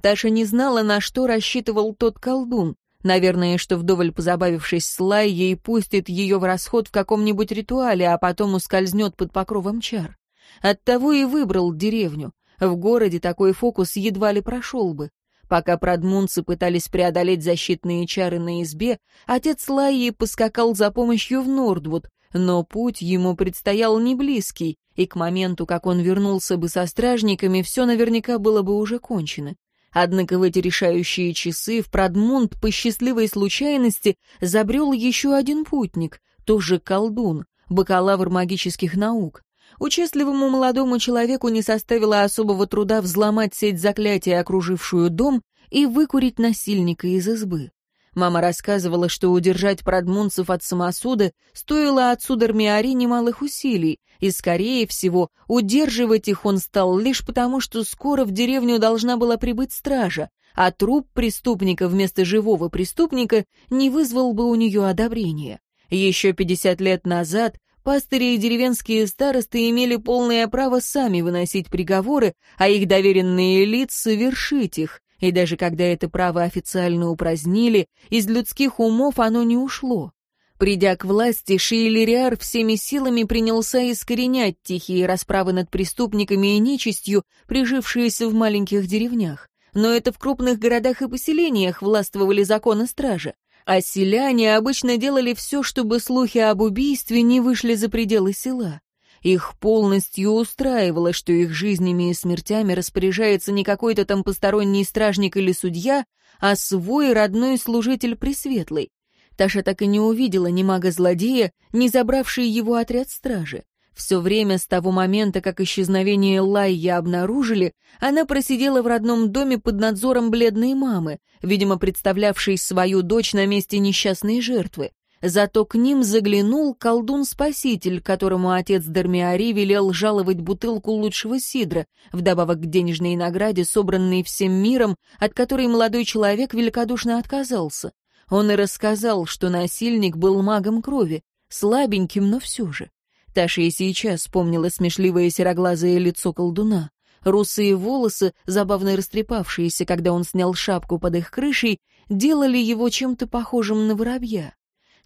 Таша не знала, на что рассчитывал тот колдун, Наверное, что вдоволь позабавившись с Лай, ей пустит ее в расход в каком-нибудь ритуале, а потом ускользнет под покровом чар. Оттого и выбрал деревню. В городе такой фокус едва ли прошел бы. Пока продмунцы пытались преодолеть защитные чары на избе, отец Лаи поскакал за помощью в Нордвуд, но путь ему предстоял не близкий, и к моменту, как он вернулся бы со стражниками, все наверняка было бы уже кончено. Однако в эти решающие часы в Прадмунд по счастливой случайности забрел еще один путник, тоже колдун, бакалавр магических наук. Участливому молодому человеку не составило особого труда взломать сеть заклятия, окружившую дом, и выкурить насильника из избы. Мама рассказывала, что удержать продмунцев от самосуда стоило отцу Дармиари немалых усилий, и, скорее всего, удерживать их он стал лишь потому, что скоро в деревню должна была прибыть стража, а труп преступника вместо живого преступника не вызвал бы у нее одобрения. Еще 50 лет назад пастыри и деревенские старосты имели полное право сами выносить приговоры, а их доверенные лица — вершить их, и даже когда это право официально упразднили, из людских умов оно не ушло. Придя к власти, Шиелериар всеми силами принялся искоренять тихие расправы над преступниками и нечистью, прижившиеся в маленьких деревнях. Но это в крупных городах и поселениях властвовали законы стража. А селяне обычно делали все, чтобы слухи об убийстве не вышли за пределы села. Их полностью устраивало, что их жизнями и смертями распоряжается не какой-то там посторонний стражник или судья, а свой родной служитель Пресветлый. Таша так и не увидела ни мага-злодея, ни забравший его отряд стражи. Все время с того момента, как исчезновение Лайя обнаружили, она просидела в родном доме под надзором бледной мамы, видимо, представлявшей свою дочь на месте несчастной жертвы. Зато к ним заглянул колдун-спаситель, которому отец Дармиари велел жаловать бутылку лучшего сидра, вдобавок к денежной награде, собранной всем миром, от которой молодой человек великодушно отказался. Он и рассказал, что насильник был магом крови, слабеньким, но все же. Таша и сейчас вспомнила смешливое сероглазое лицо колдуна. Русые волосы, забавно растрепавшиеся, когда он снял шапку под их крышей, делали его чем-то похожим на воробья.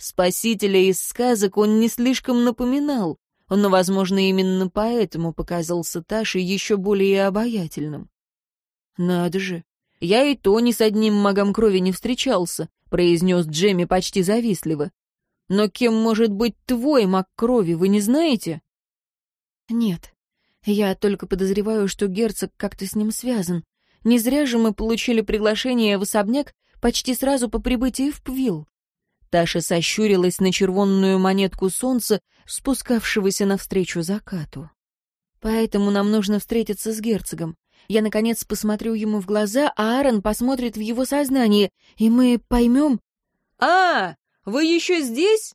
Спасителя из сказок он не слишком напоминал, но, возможно, именно поэтому показался Таше еще более обаятельным. «Надо же, я и то ни с одним магом крови не встречался», — произнес Джемми почти завистливо. «Но кем может быть твой маг крови, вы не знаете?» «Нет, я только подозреваю, что герцог как-то с ним связан. Не зря же мы получили приглашение в особняк почти сразу по прибытии в Пвилл. Таша сощурилась на червонную монетку солнца, спускавшегося навстречу закату. «Поэтому нам нужно встретиться с герцогом. Я, наконец, посмотрю ему в глаза, а Аарон посмотрит в его сознание, и мы поймем...» «А, вы еще здесь?»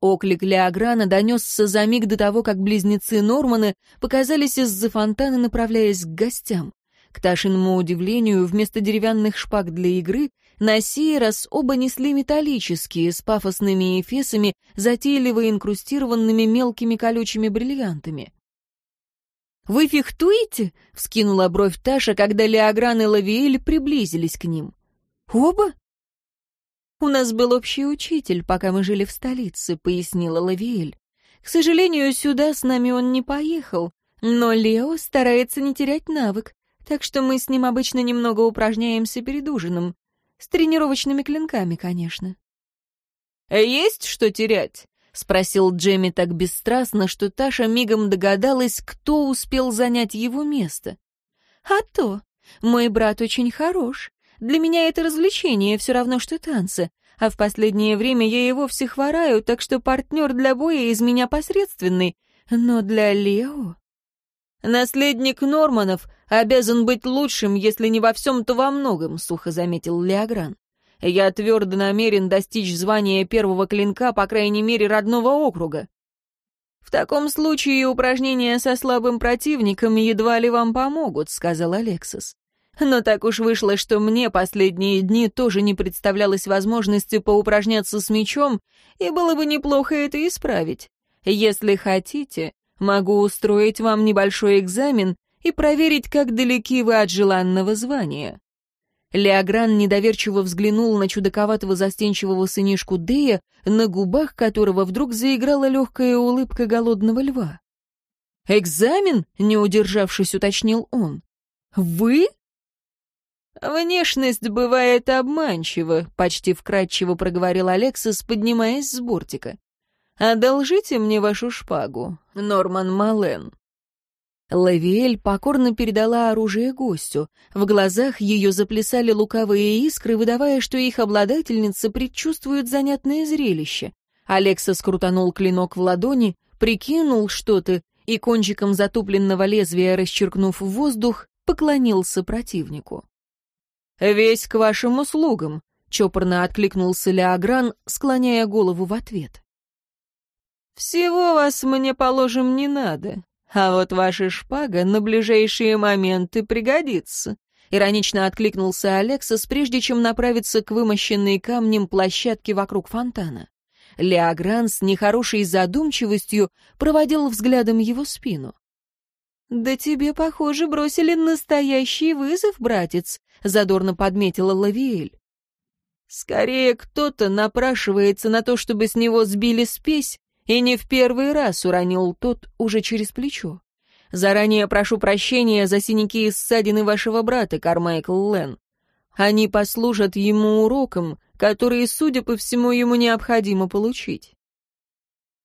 Оклик Леограна донесся за миг до того, как близнецы Норманы показались из-за фонтана, направляясь к гостям. К Ташиному удивлению, вместо деревянных шпаг для игры на сей раз оба несли металлические, с пафосными эфесами, затейливо инкрустированными мелкими колючими бриллиантами. «Вы фехтуете?» — вскинула бровь Таша, когда Леогран и Лавиэль приблизились к ним. «Оба?» «У нас был общий учитель, пока мы жили в столице», — пояснила Лавиэль. «К сожалению, сюда с нами он не поехал, но Лео старается не терять навык, так что мы с ним обычно немного упражняемся перед ужином. С тренировочными клинками, конечно. «А «Есть что терять?» — спросил Джемми так бесстрастно, что Таша мигом догадалась, кто успел занять его место. «А то! Мой брат очень хорош. Для меня это развлечение все равно, что танцы. А в последнее время я и вовсе хвораю, так что партнер для боя из меня посредственный. Но для Лео...» «Наследник Норманов обязан быть лучшим, если не во всем, то во многом», — сухо заметил Леогран. «Я твердо намерен достичь звания первого клинка, по крайней мере, родного округа. В таком случае упражнения со слабым противником едва ли вам помогут», — сказал Алексис. «Но так уж вышло, что мне последние дни тоже не представлялось возможности поупражняться с мечом, и было бы неплохо это исправить. Если хотите, Могу устроить вам небольшой экзамен и проверить, как далеки вы от желанного звания». Леогран недоверчиво взглянул на чудаковатого застенчивого сынишку Дея, на губах которого вдруг заиграла легкая улыбка голодного льва. «Экзамен?» — не удержавшись, уточнил он. «Вы?» «Внешность бывает обманчива», — почти вкратчиво проговорил Алексис, поднимаясь с бортика. «Одолжите мне вашу шпагу, Норман Мален». Лавиэль покорно передала оружие гостю. В глазах ее заплясали лукавые искры, выдавая, что их обладательница предчувствует занятное зрелище. Алекса скрутанул клинок в ладони, прикинул что-то и кончиком затупленного лезвия, расчеркнув воздух, поклонился противнику. «Весь к вашим услугам», — чопорно откликнулся Леогран, склоняя голову в ответ. Всего вас мне, положим, не надо. А вот ваша шпага на ближайшие моменты пригодится. Иронично откликнулся Алексас, прежде чем направиться к вымощенной камнем площадке вокруг фонтана. Леогран с нехорошей задумчивостью проводил взглядом его спину. «Да тебе, похоже, бросили настоящий вызов, братец», — задорно подметила Лавиэль. «Скорее кто-то напрашивается на то, чтобы с него сбили спесь, и не в первый раз уронил тот уже через плечо. Заранее прошу прощения за синяки и ссадины вашего брата, Кармайкл Лен. Они послужат ему уроком, который, судя по всему, ему необходимо получить.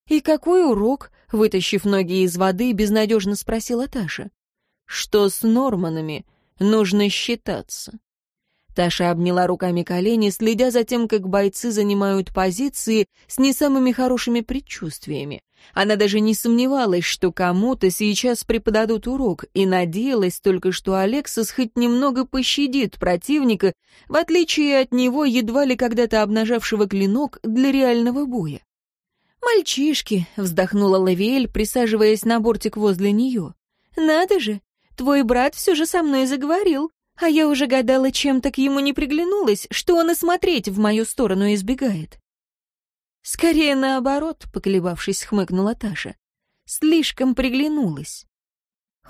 «И какой урок?» — вытащив ноги из воды, безнадежно спросила Таша. «Что с Норманами? Нужно считаться». Таша обняла руками колени, следя за тем, как бойцы занимают позиции с не самыми хорошими предчувствиями. Она даже не сомневалась, что кому-то сейчас преподадут урок, и надеялась только, что Алексис хоть немного пощадит противника, в отличие от него, едва ли когда-то обнажавшего клинок для реального боя. «Мальчишки», — вздохнула Лавиэль, присаживаясь на бортик возле нее. «Надо же, твой брат все же со мной заговорил. А я уже гадала, чем так ему не приглянулось, что он и смотреть в мою сторону избегает. «Скорее наоборот», — поколебавшись, хмыкнула Таша. «Слишком приглянулась».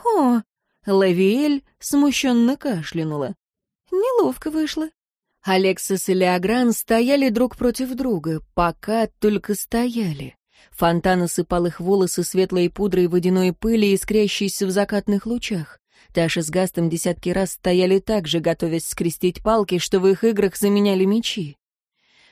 «О!» — Лавиэль смущенно кашлянула. «Неловко вышло». Алексис и Леогран стояли друг против друга, пока только стояли. Фонтан осыпал их волосы светлой пудрой водяной пыли, искрящейся в закатных лучах. Таша с Гастом десятки раз стояли так же, готовясь скрестить палки, что в их играх заменяли мечи.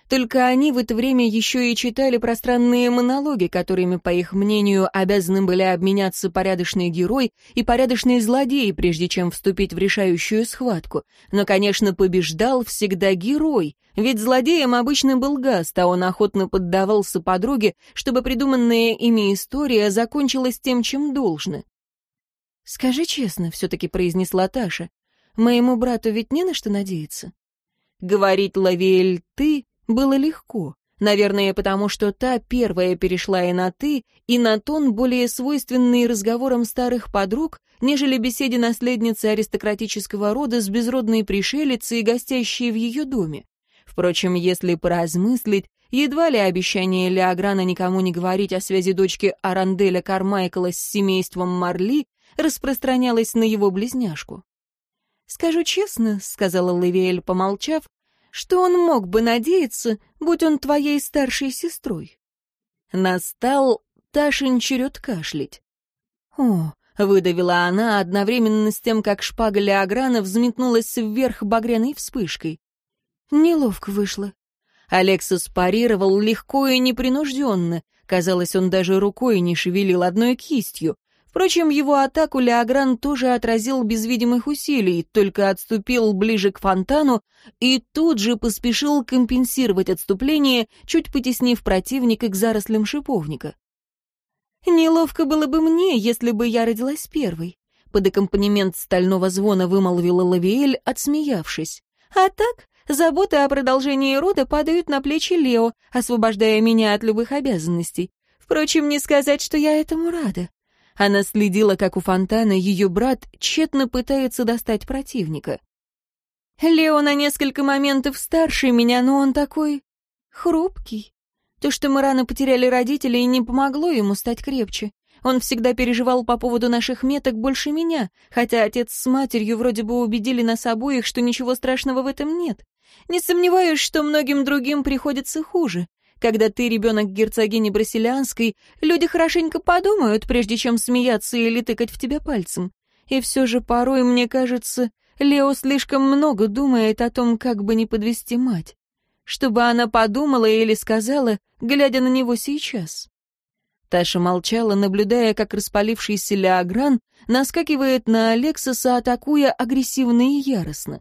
Только они в это время еще и читали пространные монологи, которыми, по их мнению, обязаны были обменяться порядочный герой и порядочный злодей, прежде чем вступить в решающую схватку. Но, конечно, побеждал всегда герой, ведь злодеем обычно был Гаст, а он охотно поддавался подруге, чтобы придуманная ими история закончилась тем, чем должна. «Скажи честно», — все-таки произнесла Таша, — «моему брату ведь не на что надеяться». Говорить Лавель «ты» было легко, наверное, потому что та первая перешла и на «ты», и на тон, более свойственный разговорам старых подруг, нежели беседе наследницы аристократического рода с безродной пришелицей, гостящей в ее доме. Впрочем, если поразмыслить, едва ли обещание Леограна никому не говорить о связи дочки Аранделя Кармайкла с семейством Марли распространялось на его близняшку. «Скажу честно», — сказала Левиэль, помолчав, «что он мог бы надеяться, будь он твоей старшей сестрой». Настал Ташин черед кашлять. «О!» — выдавила она одновременно с тем, как шпага Леограна взметнулась вверх багряной вспышкой. Неловко вышло. Алексус парировал легко и непринужденно. Казалось, он даже рукой не шевелил одной кистью. Впрочем, его атаку Леогран тоже отразил без видимых усилий, только отступил ближе к фонтану и тут же поспешил компенсировать отступление, чуть потеснив противника к зарослям шиповника. «Неловко было бы мне, если бы я родилась первой», — под аккомпанемент стального звона вымолвила Лавиэль, отсмеявшись. «А так, заботы о продолжении рода падают на плечи Лео, освобождая меня от любых обязанностей. Впрочем, не сказать, что я этому рада. Она следила, как у фонтана ее брат тщетно пытается достать противника. «Лео на несколько моментов старше меня, но он такой... хрупкий. То, что мы рано потеряли родителей, не помогло ему стать крепче. Он всегда переживал по поводу наших меток больше меня, хотя отец с матерью вроде бы убедили нас обоих, что ничего страшного в этом нет. Не сомневаюсь, что многим другим приходится хуже. Когда ты ребенок герцогини Брасилианской, люди хорошенько подумают, прежде чем смеяться или тыкать в тебя пальцем. И все же порой, мне кажется, Лео слишком много думает о том, как бы не подвести мать. Чтобы она подумала или сказала, глядя на него сейчас. Таша молчала, наблюдая, как распалившийся Леогран наскакивает на Алексоса, атакуя агрессивно и яростно.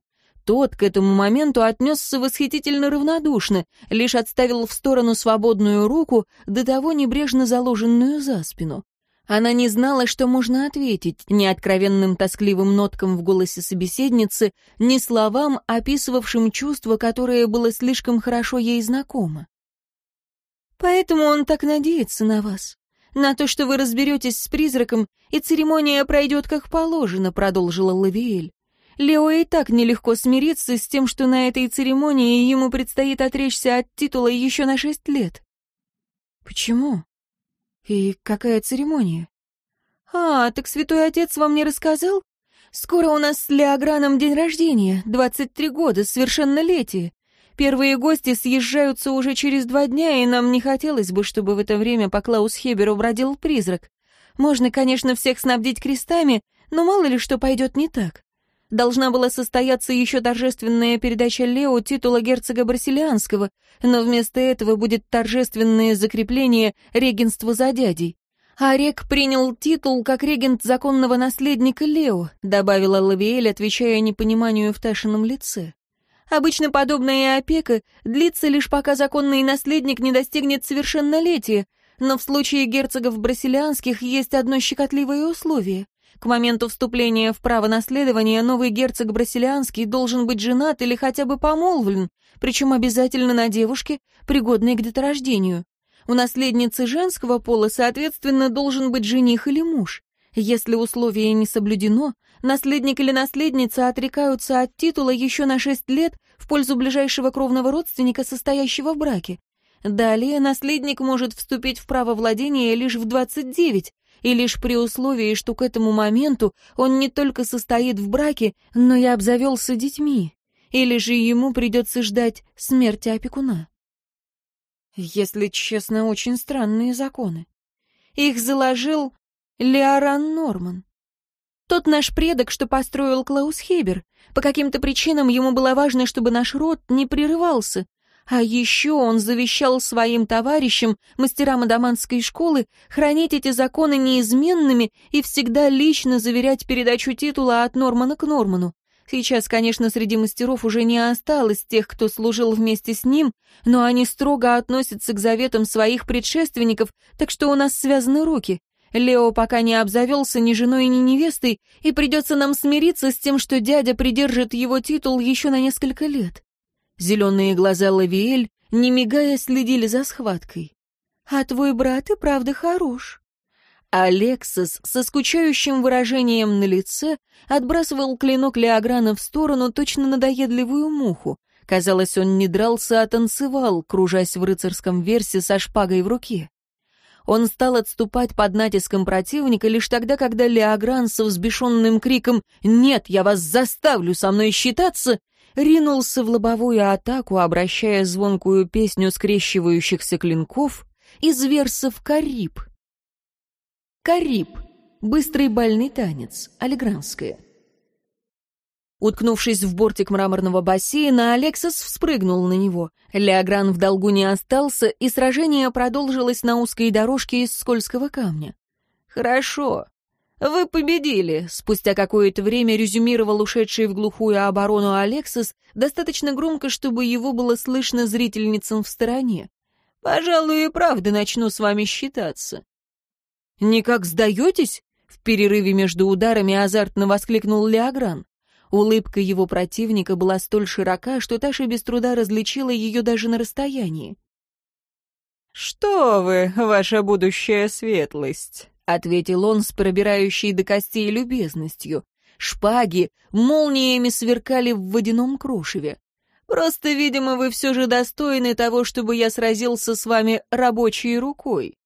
Тот к этому моменту отнесся восхитительно равнодушно, лишь отставил в сторону свободную руку, до того небрежно заложенную за спину. Она не знала, что можно ответить ни откровенным тоскливым ноткам в голосе собеседницы, ни словам, описывавшим чувство, которое было слишком хорошо ей знакомо. «Поэтому он так надеется на вас, на то, что вы разберетесь с призраком, и церемония пройдет как положено», — продолжила Лавиэль. Лео и так нелегко смириться с тем, что на этой церемонии ему предстоит отречься от титула еще на шесть лет. Почему? И какая церемония? А, так святой отец вам не рассказал? Скоро у нас с Леограном день рождения, 23 года, совершеннолетие. Первые гости съезжаются уже через два дня, и нам не хотелось бы, чтобы в это время по Клаус Хеберу бродил призрак. Можно, конечно, всех снабдить крестами, но мало ли что пойдет не так. Должна была состояться еще торжественная передача Лео титула герцога Барселианского, но вместо этого будет торжественное закрепление регенства за дядей. А принял титул как регент законного наследника Лео, добавила Лавиэль, отвечая непониманию в Ташином лице. Обычно подобная опека длится лишь пока законный наследник не достигнет совершеннолетия, но в случае герцогов брасилианских есть одно щекотливое условие. К моменту вступления в право наследования новый герцог Брасилианский должен быть женат или хотя бы помолвлен, причем обязательно на девушке, пригодной к деторождению. У наследницы женского пола, соответственно, должен быть жених или муж. Если условие не соблюдено, наследник или наследница отрекаются от титула еще на шесть лет в пользу ближайшего кровного родственника, состоящего в браке. Далее наследник может вступить в право владения лишь в 29, и лишь при условии, что к этому моменту он не только состоит в браке, но и обзавелся детьми, или же ему придется ждать смерти опекуна. Если честно, очень странные законы. Их заложил Леоран Норман. Тот наш предок, что построил Клаус Хебер. По каким-то причинам ему было важно, чтобы наш род не прерывался, а еще он завещал своим товарищам, мастерам адаманской школы, хранить эти законы неизменными и всегда лично заверять передачу титула от Нормана к Норману. Сейчас, конечно, среди мастеров уже не осталось тех, кто служил вместе с ним, но они строго относятся к заветам своих предшественников, так что у нас связаны руки. Лео пока не обзавелся ни женой, ни невестой, и придется нам смириться с тем, что дядя придержит его титул еще на несколько лет. Зеленые глаза Лавиэль, не мигая, следили за схваткой. «А твой брат и правда хорош». Алексос со скучающим выражением на лице отбрасывал клинок Леограна в сторону точно надоедливую муху. Казалось, он не дрался, а танцевал, кружась в рыцарском версе со шпагой в руке. Он стал отступать под натиском противника лишь тогда, когда Леогран со взбешенным криком «Нет, я вас заставлю со мной считаться!» ринулся в лобовую атаку, обращая звонкую песню скрещивающихся клинков из версов «Кариб». «Кариб» — быстрый бальный танец, аллегранская. Уткнувшись в бортик мраморного бассейна, Алексас вспрыгнул на него. Леогран в долгу не остался, и сражение продолжилось на узкой дорожке из скользкого камня. «Хорошо. «Вы победили», — спустя какое-то время резюмировал ушедший в глухую оборону Алексис, достаточно громко, чтобы его было слышно зрительницам в стороне. «Пожалуй, и правда начну с вами считаться». «Никак сдаетесь?» — в перерыве между ударами азартно воскликнул Леогран. Улыбка его противника была столь широка, что Таша без труда различила ее даже на расстоянии. «Что вы, ваша будущая светлость!» — ответил он с пробирающей до костей любезностью. Шпаги молниями сверкали в водяном крошеве. «Просто, видимо, вы все же достойны того, чтобы я сразился с вами рабочей рукой».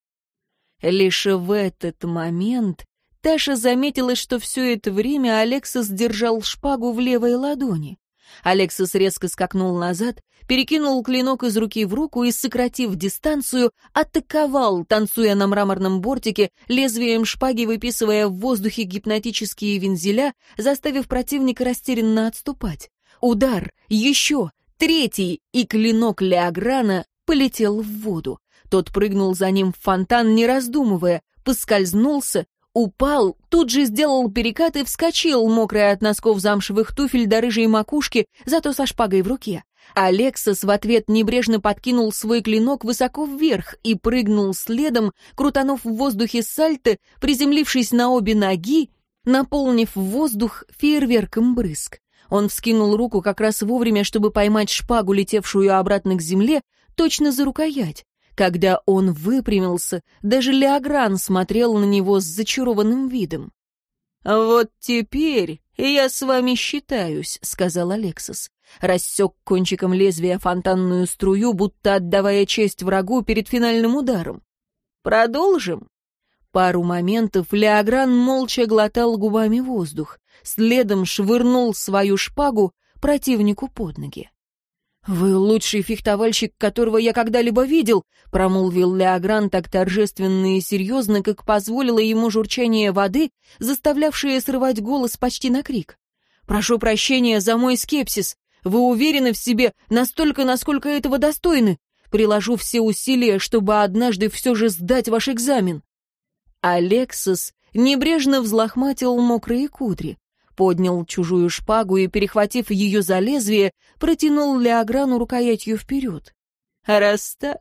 Лишь в этот момент Таша заметила, что все это время Алексас держал шпагу в левой ладони. Алексис резко скакнул назад, перекинул клинок из руки в руку и, сократив дистанцию, атаковал, танцуя на мраморном бортике, лезвием шпаги выписывая в воздухе гипнотические вензеля, заставив противника растерянно отступать. Удар, еще, третий, и клинок Леограна полетел в воду. Тот прыгнул за ним в фонтан, не раздумывая, поскользнулся, упал, тут же сделал перекат и вскочил, мокрый от носков замшевых туфель до рыжей макушки, зато со шпагой в руке. Алексос в ответ небрежно подкинул свой клинок высоко вверх и прыгнул следом, крутанув в воздухе сальто, приземлившись на обе ноги, наполнив воздух фейерверком брызг. Он вскинул руку как раз вовремя, чтобы поймать шпагу, летевшую обратно к земле, точно за рукоять. Когда он выпрямился, даже Леогран смотрел на него с зачарованным видом. «Вот теперь я с вами считаюсь», — сказал Алексос. Рассек кончиком лезвия фонтанную струю, будто отдавая честь врагу перед финальным ударом. «Продолжим?» Пару моментов Леогран молча глотал губами воздух, следом швырнул свою шпагу противнику под ноги. «Вы лучший фехтовальщик, которого я когда-либо видел», — промолвил Леогран так торжественно и серьезно, как позволило ему журчание воды, заставлявшее срывать голос почти на крик. «Прошу прощения за мой скепсис. Вы уверены в себе настолько, насколько этого достойны. Приложу все усилия, чтобы однажды все же сдать ваш экзамен». Алексос небрежно взлохматил мокрые кудри поднял чужую шпагу и, перехватив ее за лезвие, протянул Леограну рукоятью вперед. «А «Раз так,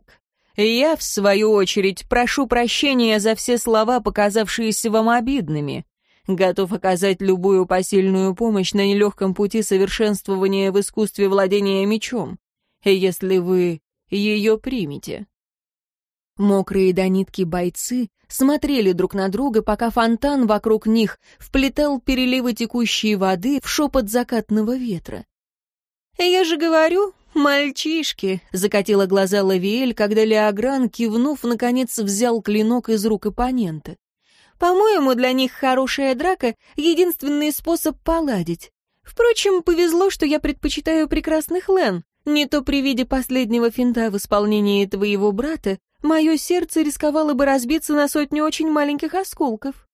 я, в свою очередь, прошу прощения за все слова, показавшиеся вам обидными. Готов оказать любую посильную помощь на нелегком пути совершенствования в искусстве владения мечом, если вы ее примете». Мокрые до нитки бойцы смотрели друг на друга, пока фонтан вокруг них вплетал переливы текущей воды в шепот закатного ветра. «Я же говорю, мальчишки!» — закатила глаза Лавиэль, когда Леогран, кивнув, наконец взял клинок из рук оппонента. «По-моему, для них хорошая драка — единственный способ поладить. Впрочем, повезло, что я предпочитаю прекрасных Лен. Не то при виде последнего финта в исполнении твоего брата мое сердце рисковало бы разбиться на сотню очень маленьких осколков.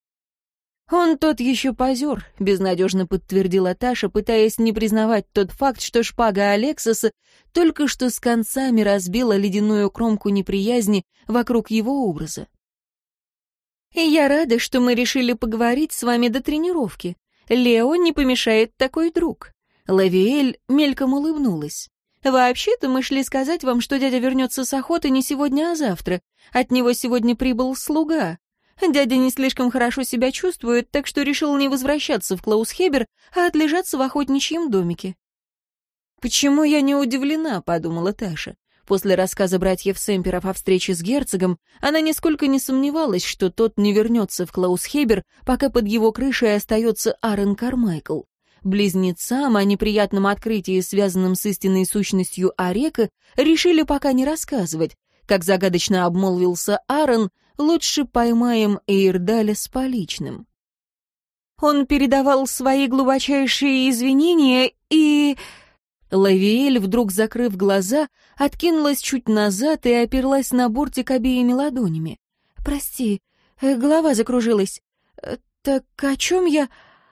«Он тот еще позер», — безнадежно подтвердила Таша, пытаясь не признавать тот факт, что шпага Алексоса только что с концами разбила ледяную кромку неприязни вокруг его образа. «И я рада, что мы решили поговорить с вами до тренировки. Лео не помешает такой друг». Лавиэль мельком улыбнулась. Вообще-то мы шли сказать вам, что дядя вернется с охоты не сегодня, а завтра. От него сегодня прибыл слуга. Дядя не слишком хорошо себя чувствует, так что решил не возвращаться в Клаусхебер, а отлежаться в охотничьем домике». «Почему я не удивлена?» — подумала Таша. После рассказа братьев Семперов о встрече с герцогом, она нисколько не сомневалась, что тот не вернется в Клаусхебер, пока под его крышей остается Аарон Кармайкл. Близнецам о неприятном открытии, связанном с истинной сущностью Орека, решили пока не рассказывать. Как загадочно обмолвился Аарон, лучше поймаем Эйрдаля с поличным. Он передавал свои глубочайшие извинения и... Лавиэль, вдруг закрыв глаза, откинулась чуть назад и оперлась на бортик обеими ладонями. «Прости, э, голова закружилась. Э, так о чем я...»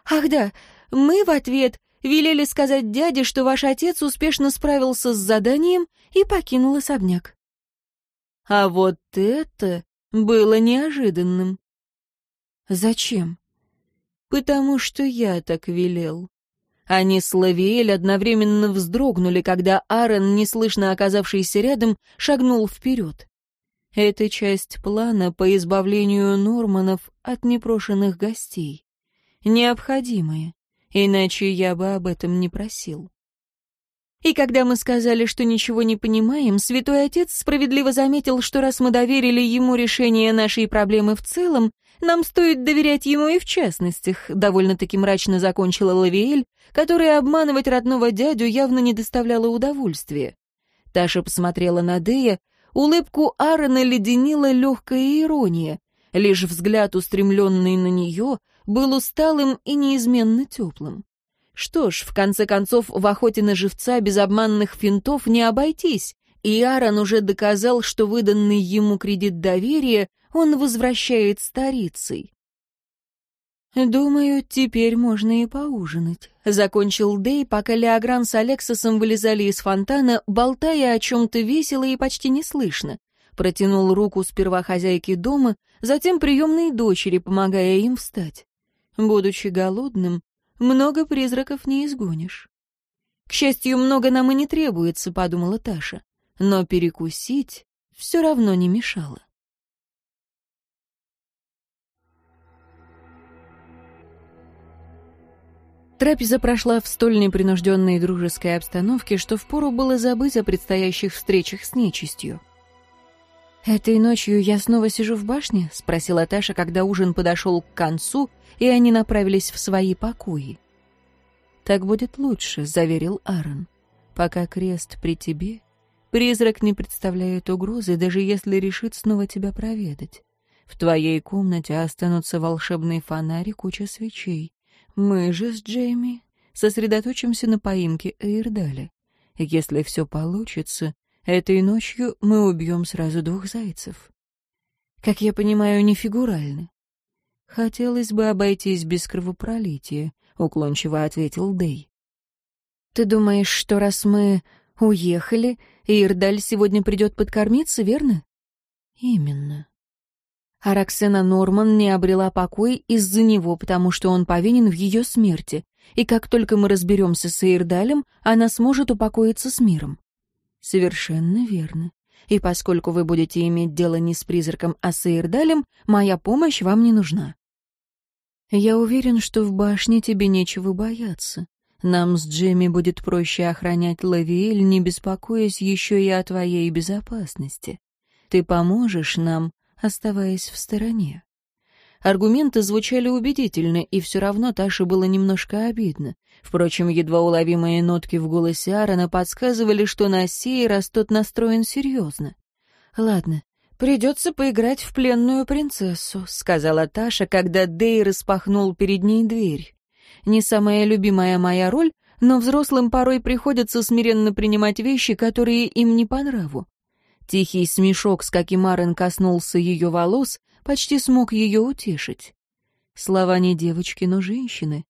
«Ах да, мы в ответ велели сказать дяде, что ваш отец успешно справился с заданием и покинул особняк. А вот это было неожиданным. Зачем? Потому что я так велел. Они с Лавиэль одновременно вздрогнули, когда Аарон, неслышно оказавшийся рядом, шагнул вперед. Это часть плана по избавлению Норманов от непрошенных гостей. Необходимые иначе я бы об этом не просил. И когда мы сказали, что ничего не понимаем, святой отец справедливо заметил, что раз мы доверили ему решение нашей проблемы в целом, нам стоит доверять ему и в частностях, довольно-таки мрачно закончила Лавиэль, которая обманывать родного дядю явно не доставляла удовольствия. Таша посмотрела на Дея, улыбку Аарона леденила легкая ирония, лишь взгляд, устремленный на нее, был усталым и неизменно теплым. Что ж, в конце концов, в охоте на живца без обманных финтов не обойтись, и Аарон уже доказал, что выданный ему кредит доверия он возвращает старицей. «Думаю, теперь можно и поужинать», — закончил Дэй, пока Леогран с Алексосом вылезали из фонтана, болтая о чем-то весело и почти неслышно. Протянул руку сперва хозяйке дома, затем приемной дочери, помогая им встать. Будучи голодным, много призраков не изгонишь. «К счастью, много нам и не требуется», — подумала Таша, но перекусить все равно не мешало. Трапеза прошла в столь непринужденной дружеской обстановке, что впору было забыть о предстоящих встречах с нечистью. «Этой ночью я снова сижу в башне?» — спросила Таша, когда ужин подошел к концу, и они направились в свои покои. «Так будет лучше», — заверил Аарон. «Пока крест при тебе, призрак не представляет угрозы, даже если решит снова тебя проведать. В твоей комнате останутся волшебный фонарь и куча свечей. Мы же с Джейми сосредоточимся на поимке Эйрдаля. Если все получится, Этой ночью мы убьем сразу двух зайцев. Как я понимаю, не фигурально. Хотелось бы обойтись без кровопролития, уклончиво ответил Дей. Ты думаешь, что раз мы уехали, Ирдаль сегодня придет подкормиться, верно? Именно. Араксена Норман не обрела покой из-за него, потому что он повинен в ее смерти. И как только мы разберемся с Эйрдалем, она сможет упокоиться с миром. «Совершенно верно. И поскольку вы будете иметь дело не с призраком, а с Иердалем, моя помощь вам не нужна». «Я уверен, что в башне тебе нечего бояться. Нам с Джимми будет проще охранять Лавиэль, не беспокоясь еще и о твоей безопасности. Ты поможешь нам, оставаясь в стороне». Аргументы звучали убедительно, и все равно Таше было немножко обидно. Впрочем, едва уловимые нотки в голосе Аарона подсказывали, что на сей раз тот настроен серьезно. «Ладно, придется поиграть в пленную принцессу», — сказала Таша, когда Дэй распахнул перед ней дверь. «Не самая любимая моя роль, но взрослым порой приходится смиренно принимать вещи, которые им не по нраву». Тихий смешок, с каким Арен коснулся ее волос, почти смог ее утешить. Слова не девочки, но женщины.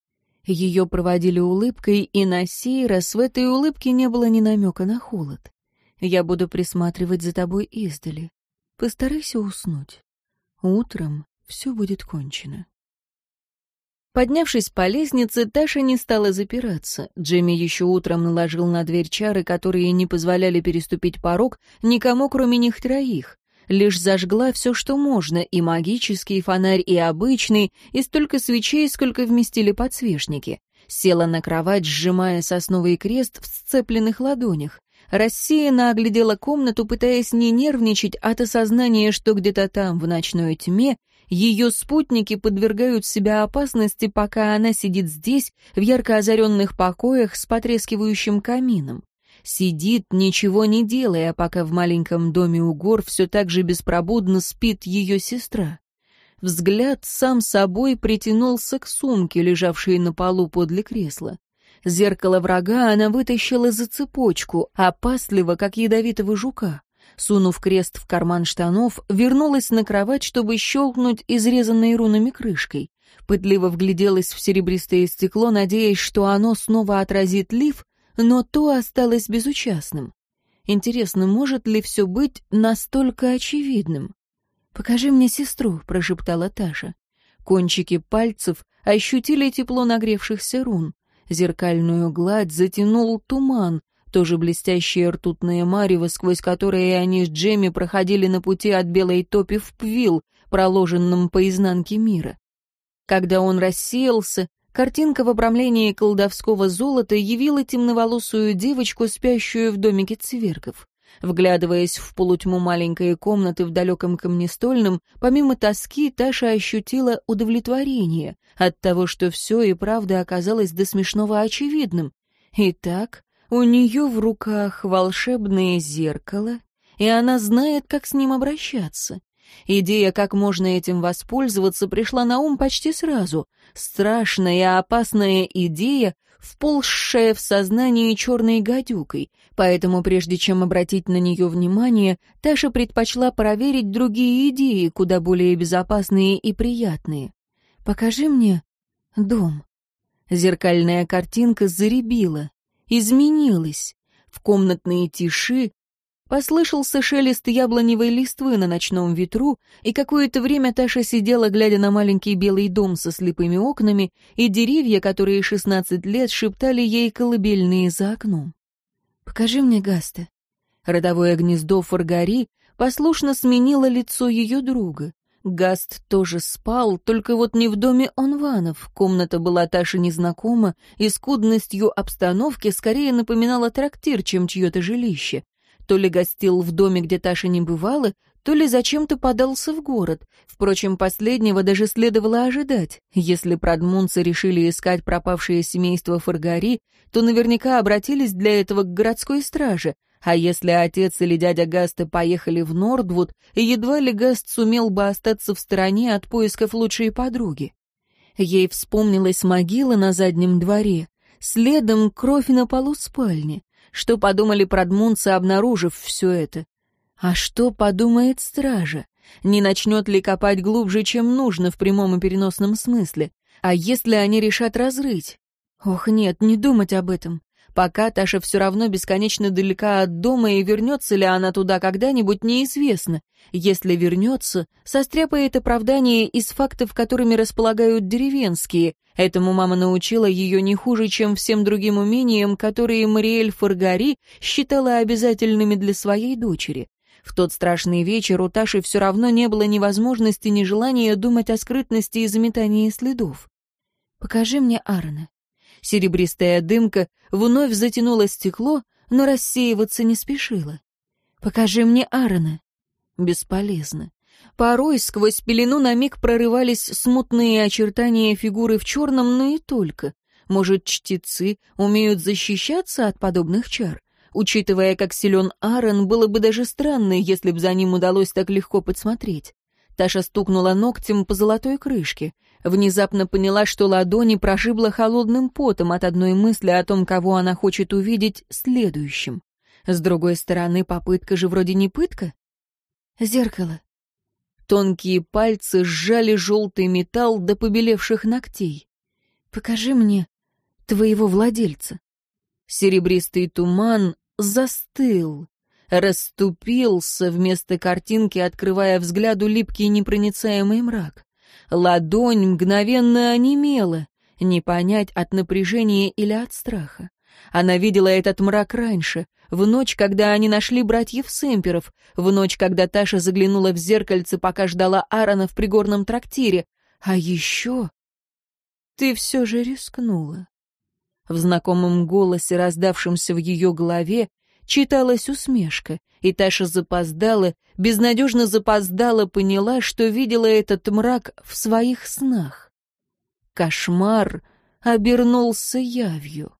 Ее проводили улыбкой, и на сей раз в этой улыбке не было ни намека на холод. Я буду присматривать за тобой издали. Постарайся уснуть. Утром все будет кончено. Поднявшись по лестнице, Таша не стала запираться. Джимми еще утром наложил на дверь чары, которые не позволяли переступить порог никому, кроме них троих лишь зажгла все, что можно, и магический фонарь, и обычный, и столько свечей, сколько вместили подсвечники. Села на кровать, сжимая сосновый крест в сцепленных ладонях. Рассеянно оглядела комнату, пытаясь не нервничать от осознания, что где-то там, в ночной тьме, ее спутники подвергают себя опасности, пока она сидит здесь, в ярко озаренных покоях с потрескивающим камином сидит, ничего не делая, пока в маленьком доме у гор все так же беспробудно спит ее сестра. Взгляд сам собой притянулся к сумке, лежавшей на полу подле кресла. Зеркало врага она вытащила за цепочку, опасливо, как ядовитого жука. Сунув крест в карман штанов, вернулась на кровать, чтобы щелкнуть изрезанной рунами крышкой. Пытливо вгляделась в серебристое стекло, надеясь, что оно снова отразит лиф, но то осталось безучастным. Интересно, может ли все быть настолько очевидным? «Покажи мне сестру», — прошептала Таша. Кончики пальцев ощутили тепло нагревшихся рун. Зеркальную гладь затянул туман, тоже блестящее ртутное марево, сквозь которое они с Джемми проходили на пути от белой топи в Пвил, проложенном по изнанке мира. Когда он рассеялся, Картинка в обрамлении колдовского золота явила темноволосую девочку, спящую в домике цвергов. Вглядываясь в полутьму маленькой комнаты в далеком камнестольном, помимо тоски Таша ощутила удовлетворение от того, что все и правда оказалось до смешного очевидным. Итак, у нее в руках волшебное зеркало, и она знает, как с ним обращаться. Идея, как можно этим воспользоваться, пришла на ум почти сразу. Страшная, и опасная идея, вползшая в сознание черной гадюкой, поэтому прежде чем обратить на нее внимание, Таша предпочла проверить другие идеи, куда более безопасные и приятные. «Покажи мне дом». Зеркальная картинка заребила, изменилась. В комнатные тиши Послышался шелест яблоневой листвы на ночном ветру, и какое-то время Таша сидела, глядя на маленький белый дом со слепыми окнами и деревья, которые шестнадцать лет шептали ей колыбельные за окном. «Покажи мне Гаста». Родовое гнездо Фаргари послушно сменило лицо ее друга. Гаст тоже спал, только вот не в доме Онванов. Комната была Таше незнакома, и скудностью обстановки скорее напоминала трактир, чем чье-то жилище. То ли гостил в доме, где Таша не бывала, то ли зачем-то подался в город. Впрочем, последнего даже следовало ожидать. Если продмунцы решили искать пропавшее семейство Фаргари, то наверняка обратились для этого к городской страже. А если отец или дядя Гаста поехали в Нордвуд, едва ли Гаст сумел бы остаться в стороне от поисков лучшей подруги. Ей вспомнилась могила на заднем дворе, следом кровь на полу спальни. Что подумали продмунцы, обнаружив все это? А что подумает стража? Не начнет ли копать глубже, чем нужно в прямом и переносном смысле? А если они решат разрыть? Ох, нет, не думать об этом. Пока Таша все равно бесконечно далека от дома, и вернется ли она туда когда-нибудь, неизвестно. Если вернется, состряпает оправдание из фактов, которыми располагают деревенские. Этому мама научила ее не хуже, чем всем другим умениям, которые Мариэль Фаргари считала обязательными для своей дочери. В тот страшный вечер у Таши все равно не было ни возможности, ни желания думать о скрытности и заметании следов. «Покажи мне Аарона», Серебристая дымка вновь затянула стекло, но рассеиваться не спешила. «Покажи мне Аарона». Бесполезно. Порой сквозь пелену на миг прорывались смутные очертания фигуры в черном, но и только. Может, чтецы умеют защищаться от подобных чар? Учитывая, как силен Аарон, было бы даже странно, если б за ним удалось так легко подсмотреть. Таша стукнула ногтем по золотой крышке. Внезапно поняла, что ладони прошибла холодным потом от одной мысли о том, кого она хочет увидеть следующим. С другой стороны, попытка же вроде не пытка. Зеркало. Тонкие пальцы сжали желтый металл до побелевших ногтей. «Покажи мне твоего владельца». Серебристый туман застыл, расступился вместо картинки, открывая взгляду липкий непроницаемый мрак. Ладонь мгновенно онемела, не понять от напряжения или от страха. Она видела этот мрак раньше, в ночь, когда они нашли братьев Семперов, в ночь, когда Таша заглянула в зеркальце, пока ждала Аарона в пригорном трактире. А еще... Ты все же рискнула. В знакомом голосе, раздавшемся в ее голове, читалась усмешка, и Таша запоздала, безнадежно запоздала, поняла, что видела этот мрак в своих снах. Кошмар обернулся явью.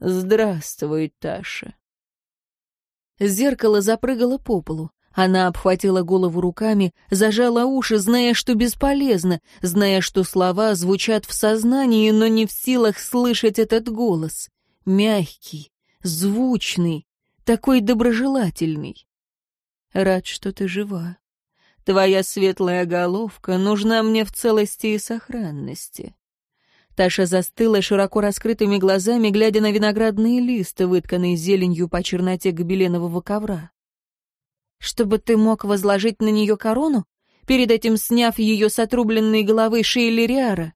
«Здравствуй, Таша». Зеркало запрыгало по полу. Она обхватила голову руками, зажала уши, зная, что бесполезно, зная, что слова звучат в сознании, но не в силах слышать этот голос. Мягкий, звучный, такой доброжелательный. Рад, что ты жива. Твоя светлая головка нужна мне в целости и сохранности. Таша застыла широко раскрытыми глазами, глядя на виноградные листы, вытканные зеленью по черноте гобеленового ковра. Чтобы ты мог возложить на нее корону, перед этим сняв ее с отрубленной головы Шейлериара?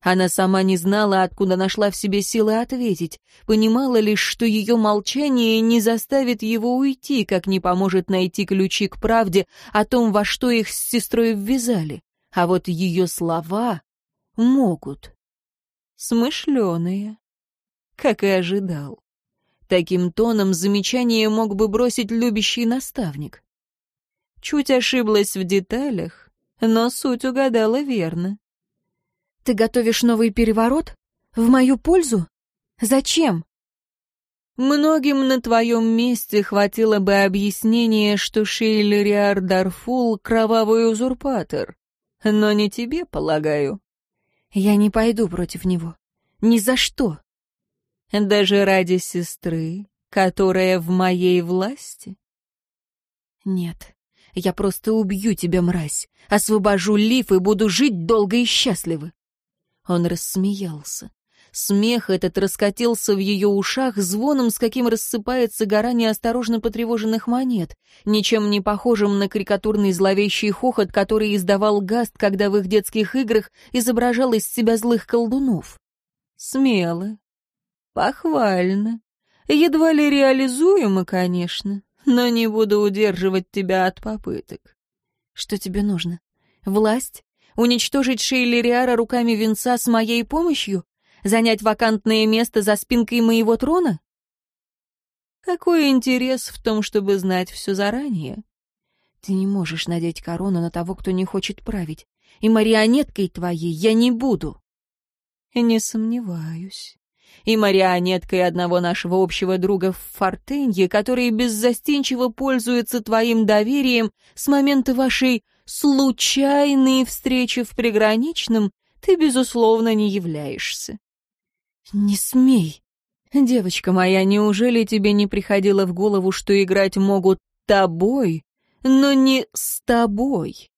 Она сама не знала, откуда нашла в себе силы ответить, понимала лишь, что ее молчание не заставит его уйти, как не поможет найти ключи к правде о том, во что их с сестрой ввязали. А вот ее слова могут. Смышленые, как и ожидал. Таким тоном замечание мог бы бросить любящий наставник. Чуть ошиблась в деталях, но суть угадала верно. Ты готовишь новый переворот? В мою пользу? Зачем? Многим на твоем месте хватило бы объяснения, что Шейлериар Дарфул — кровавый узурпатор. Но не тебе, полагаю. Я не пойду против него. Ни за что. Даже ради сестры, которая в моей власти? Нет, я просто убью тебя, мразь. Освобожу Лиф и буду жить долго и счастливо. Он рассмеялся. Смех этот раскатился в ее ушах звоном, с каким рассыпается гора неосторожно потревоженных монет, ничем не похожим на карикатурный зловещий хохот, который издавал Гаст, когда в их детских играх изображал из себя злых колдунов. Смело. Похвально. Едва ли реализуемо, конечно, но не буду удерживать тебя от попыток. Что тебе нужно? Власть? Уничтожить Шейли Риара руками венца с моей помощью? Занять вакантное место за спинкой моего трона? Какой интерес в том, чтобы знать все заранее? Ты не можешь надеть корону на того, кто не хочет править. И марионеткой твоей я не буду. Не сомневаюсь. И марионеткой одного нашего общего друга в Фортенье, который беззастенчиво пользуется твоим доверием с момента вашей случайные встречи в приграничном ты, безусловно, не являешься. Не смей. Девочка моя, неужели тебе не приходило в голову, что играть могут тобой, но не с тобой?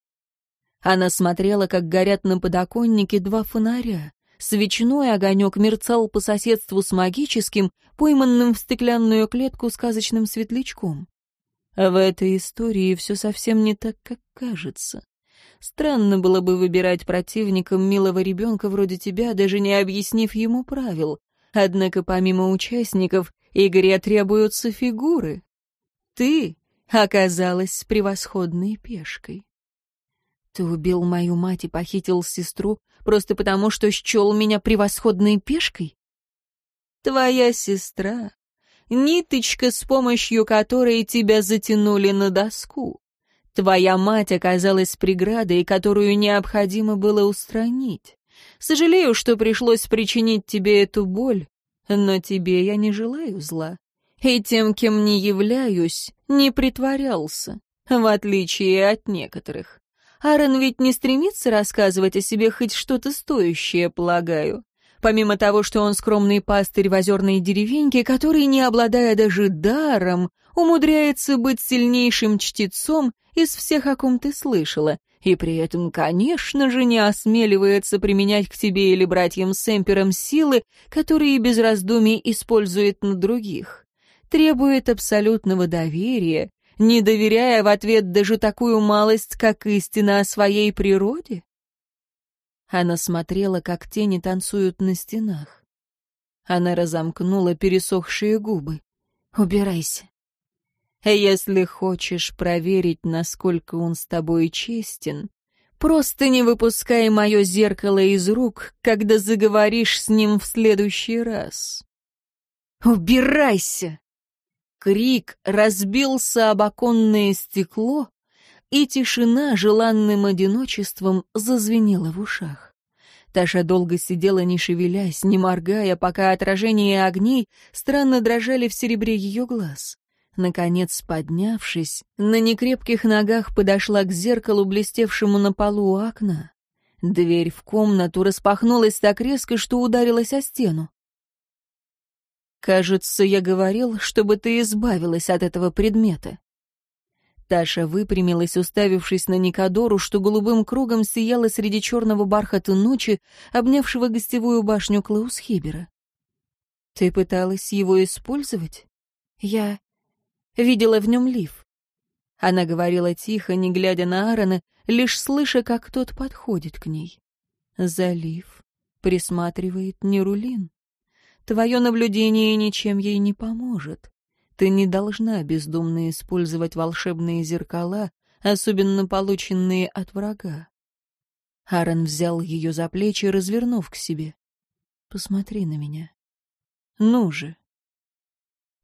Она смотрела, как горят на подоконнике два фонаря. Свечной огонек мерцал по соседству с магическим, пойманным в стеклянную клетку сказочным светлячком. А в этой истории все совсем не так, как кажется. Странно было бы выбирать противником милого ребенка вроде тебя, даже не объяснив ему правил. Однако помимо участников Игоря требуются фигуры. Ты оказалась превосходной пешкой. Ты убил мою мать и похитил сестру просто потому, что счел меня превосходной пешкой? Твоя сестра ниточка, с помощью которой тебя затянули на доску. Твоя мать оказалась преградой, которую необходимо было устранить. Сожалею, что пришлось причинить тебе эту боль, но тебе я не желаю зла. И тем, кем не являюсь, не притворялся, в отличие от некоторых. Аарон ведь не стремится рассказывать о себе хоть что-то стоящее, полагаю. Помимо того, что он скромный пастырь в озерной деревеньке, который, не обладая даже даром, умудряется быть сильнейшим чтецом из всех, о ком ты слышала, и при этом, конечно же, не осмеливается применять к тебе или братьям Сэмперам силы, которые без раздумий использует на других. Требует абсолютного доверия, не доверяя в ответ даже такую малость, как истина о своей природе? Она смотрела, как тени танцуют на стенах. Она разомкнула пересохшие губы. «Убирайся. Если хочешь проверить, насколько он с тобой честен, Просто не выпускай мое зеркало из рук, когда заговоришь с ним в следующий раз. «Убирайся!» Крик разбился об оконное стекло, и тишина желанным одиночеством зазвенела в ушах. Таша долго сидела, не шевелясь, не моргая, пока отражения огней странно дрожали в серебре ее глаз. Наконец, поднявшись, на некрепких ногах подошла к зеркалу, блестевшему на полу у окна. Дверь в комнату распахнулась так резко, что ударилась о стену. «Кажется, я говорил, чтобы ты избавилась от этого предмета». Таша выпрямилась, уставившись на Никадору, что голубым кругом сияла среди черного бархата ночи, обнявшего гостевую башню Клаусхибера. «Ты пыталась его использовать?» «Я видела в нем лиф». Она говорила тихо, не глядя на Аарона, лишь слыша, как тот подходит к ней. «Залив присматривает Нерулин. Твое наблюдение ничем ей не поможет. Ты не должна бездумно использовать волшебные зеркала, особенно полученные от врага. Аарон взял ее за плечи, развернув к себе. «Посмотри на меня. Ну же!»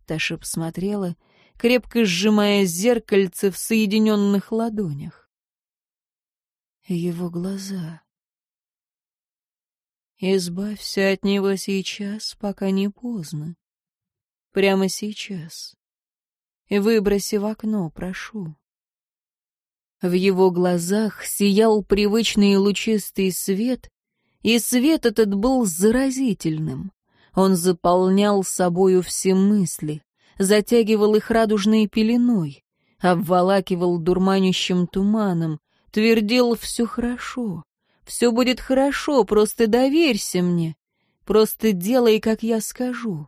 Таша посмотрела, крепко сжимая зеркальце в соединенных ладонях. Его глаза. «Избавься от него сейчас, пока не поздно прямо сейчас. Выброси в окно, прошу. В его глазах сиял привычный лучистый свет, и свет этот был заразительным. Он заполнял собою все мысли, затягивал их радужной пеленой, обволакивал дурманящим туманом, твердил «все хорошо, все будет хорошо, просто доверься мне, просто делай, как я скажу».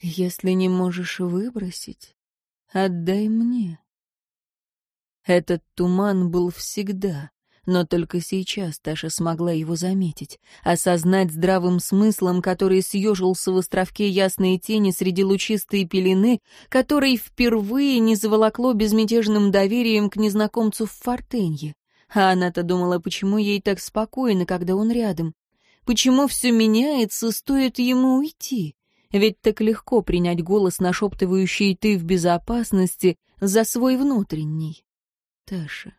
Если не можешь выбросить, отдай мне. Этот туман был всегда, но только сейчас Таша смогла его заметить, осознать здравым смыслом, который съежился в островке ясной тени среди лучистой пелены, который впервые не заволокло безмятежным доверием к незнакомцу в Фортенье. А она-то думала, почему ей так спокойно, когда он рядом. Почему все меняется, стоит ему уйти? Ведь так легко принять голос, нашептывающий «ты в безопасности» за свой внутренний. Таша,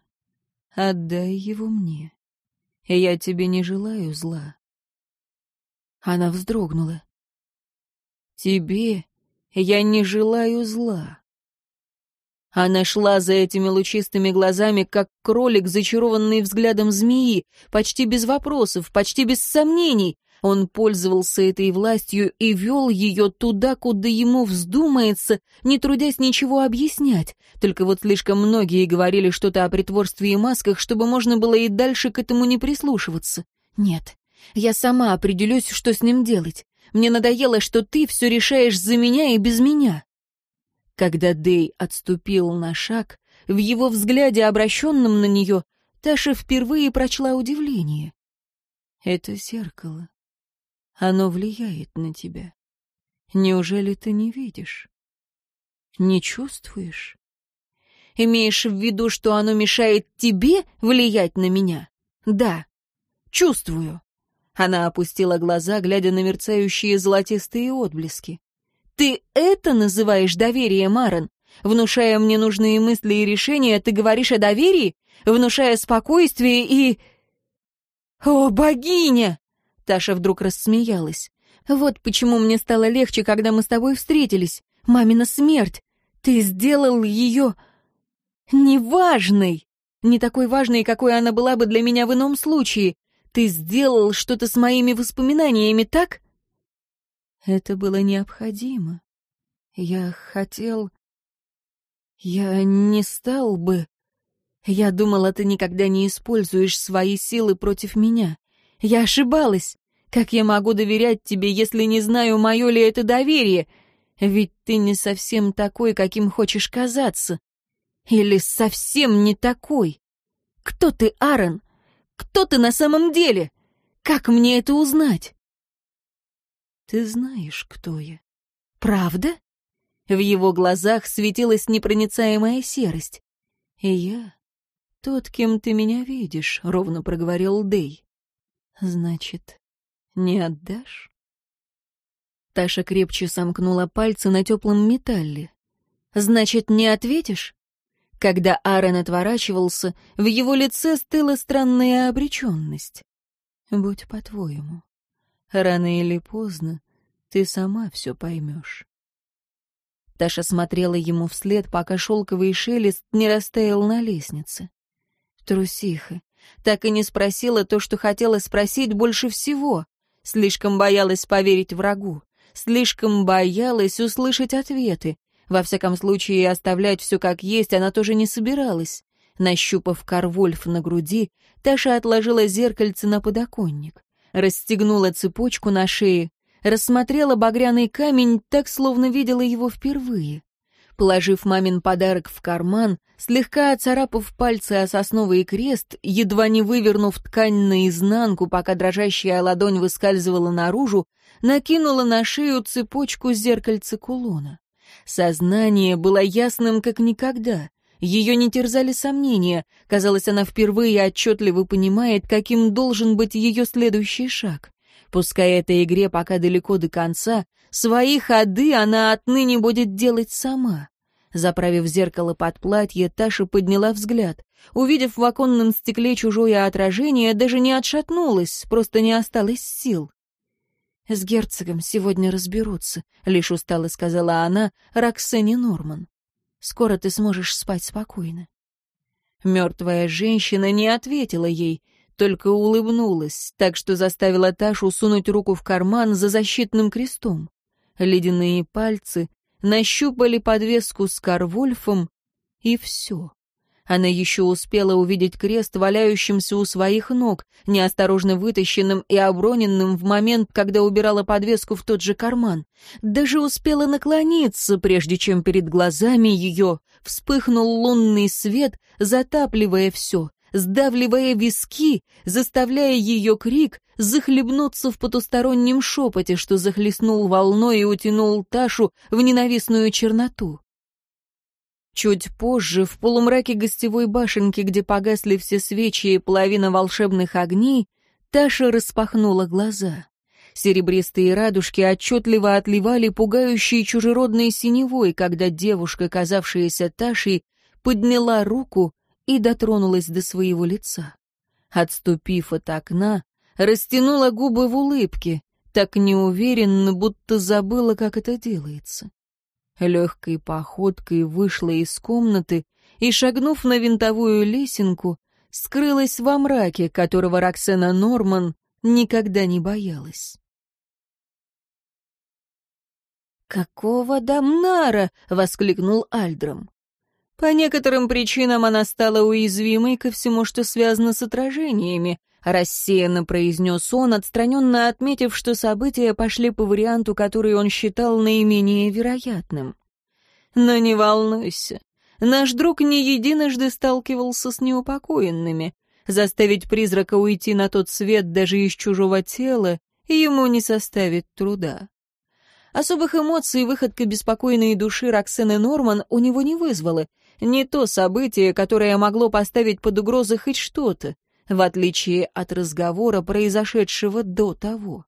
отдай его мне. Я тебе не желаю зла. Она вздрогнула. Тебе я не желаю зла. Она шла за этими лучистыми глазами, как кролик, зачарованный взглядом змеи, почти без вопросов, почти без сомнений. Он пользовался этой властью и вел ее туда, куда ему вздумается, не трудясь ничего объяснять. Только вот слишком многие говорили что-то о притворстве и масках, чтобы можно было и дальше к этому не прислушиваться. Нет, я сама определюсь, что с ним делать. Мне надоело, что ты все решаешь за меня и без меня. Когда Дэй отступил на шаг, в его взгляде, обращенном на нее, Таша впервые прочла удивление. Это зеркало оно влияет на тебя. Неужели ты не видишь? Не чувствуешь? Имеешь в виду, что оно мешает тебе влиять на меня? Да, чувствую. Она опустила глаза, глядя на мерцающие золотистые отблески. Ты это называешь доверие, Марен? Внушая мне нужные мысли и решения, ты говоришь о доверии? Внушая спокойствие и... О, богиня! Таша вдруг рассмеялась. «Вот почему мне стало легче, когда мы с тобой встретились. Мамина смерть. Ты сделал ее... неважной. Не такой важной, какой она была бы для меня в ином случае. Ты сделал что-то с моими воспоминаниями, так?» Это было необходимо. Я хотел... Я не стал бы... Я думала, ты никогда не используешь свои силы против меня. Я ошибалась. Как я могу доверять тебе, если не знаю, мое ли это доверие? Ведь ты не совсем такой, каким хочешь казаться. Или совсем не такой. Кто ты, Аарон? Кто ты на самом деле? Как мне это узнать? Ты знаешь, кто я. Правда? В его глазах светилась непроницаемая серость. И я тот, кем ты меня видишь, ровно проговорил Дей. Значит, не отдашь? Таша крепче сомкнула пальцы на теплом металле. Значит, не ответишь? Когда Аарон отворачивался, в его лице стыла странная обреченность. Будь по-твоему. Рано или поздно ты сама все поймешь. Таша смотрела ему вслед, пока шелковый шелест не растаял на лестнице. Трусиха, так и не спросила то, что хотела спросить больше всего. Слишком боялась поверить врагу, слишком боялась услышать ответы. Во всяком случае, оставлять все как есть она тоже не собиралась. Нащупав корвольф на груди, Таша отложила зеркальце на подоконник, расстегнула цепочку на шее, рассмотрела багряный камень так, словно видела его впервые. Положив мамин подарок в карман, слегка оцарапав пальцы о сосновый крест, едва не вывернув ткань наизнанку, пока дрожащая ладонь выскальзывала наружу, накинула на шею цепочку зеркальца кулона. Сознание было ясным, как никогда. Ее не терзали сомнения. Казалось, она впервые отчетливо понимает, каким должен быть ее следующий шаг. Пускай этой игре пока далеко до конца, Свои ходы она отныне будет делать сама. Заправив зеркало под платье, Таша подняла взгляд. Увидев в оконном стекле чужое отражение, даже не отшатнулась, просто не осталось сил. «С герцогом сегодня разберутся», — лишь устало сказала она Роксене Норман. «Скоро ты сможешь спать спокойно». Мертвая женщина не ответила ей, только улыбнулась, так что заставила Ташу сунуть руку в карман за защитным крестом ледяные пальцы, нащупали подвеску с Карвульфом, и все. Она еще успела увидеть крест, валяющимся у своих ног, неосторожно вытащенным и оброненным в момент, когда убирала подвеску в тот же карман. Даже успела наклониться, прежде чем перед глазами ее вспыхнул лунный свет, затапливая все, сдавливая виски, заставляя ее крик захлебнуться в потустороннем шепоте, что захлестнул волной и утянул Ташу в ненавистную черноту. Чуть позже, в полумраке гостевой башенки, где погасли все свечи и половина волшебных огней, Таша распахнула глаза. Серебристые радужки отчетливо отливали пугающей чужеродной синевой, когда девушка, казавшаяся Ташей, подняла руку и дотронулась до своего лица. Отступив от окна, растянула губы в улыбке, так неуверенно, будто забыла, как это делается. Легкой походкой вышла из комнаты и, шагнув на винтовую лесенку, скрылась во мраке, которого Роксена Норман никогда не боялась. «Какого Дамнара!» — воскликнул Альдром. По некоторым причинам она стала уязвимой ко всему, что связано с отражениями, а рассеянно произнес он, отстраненно отметив, что события пошли по варианту, который он считал наименее вероятным. Но не волнуйся, наш друг не единожды сталкивался с неупокоенными. Заставить призрака уйти на тот свет даже из чужого тела ему не составит труда. Особых эмоций выходка беспокойной души Роксены Норман у него не вызвала, не то событие, которое могло поставить под угрозу хоть что-то, в отличие от разговора, произошедшего до того.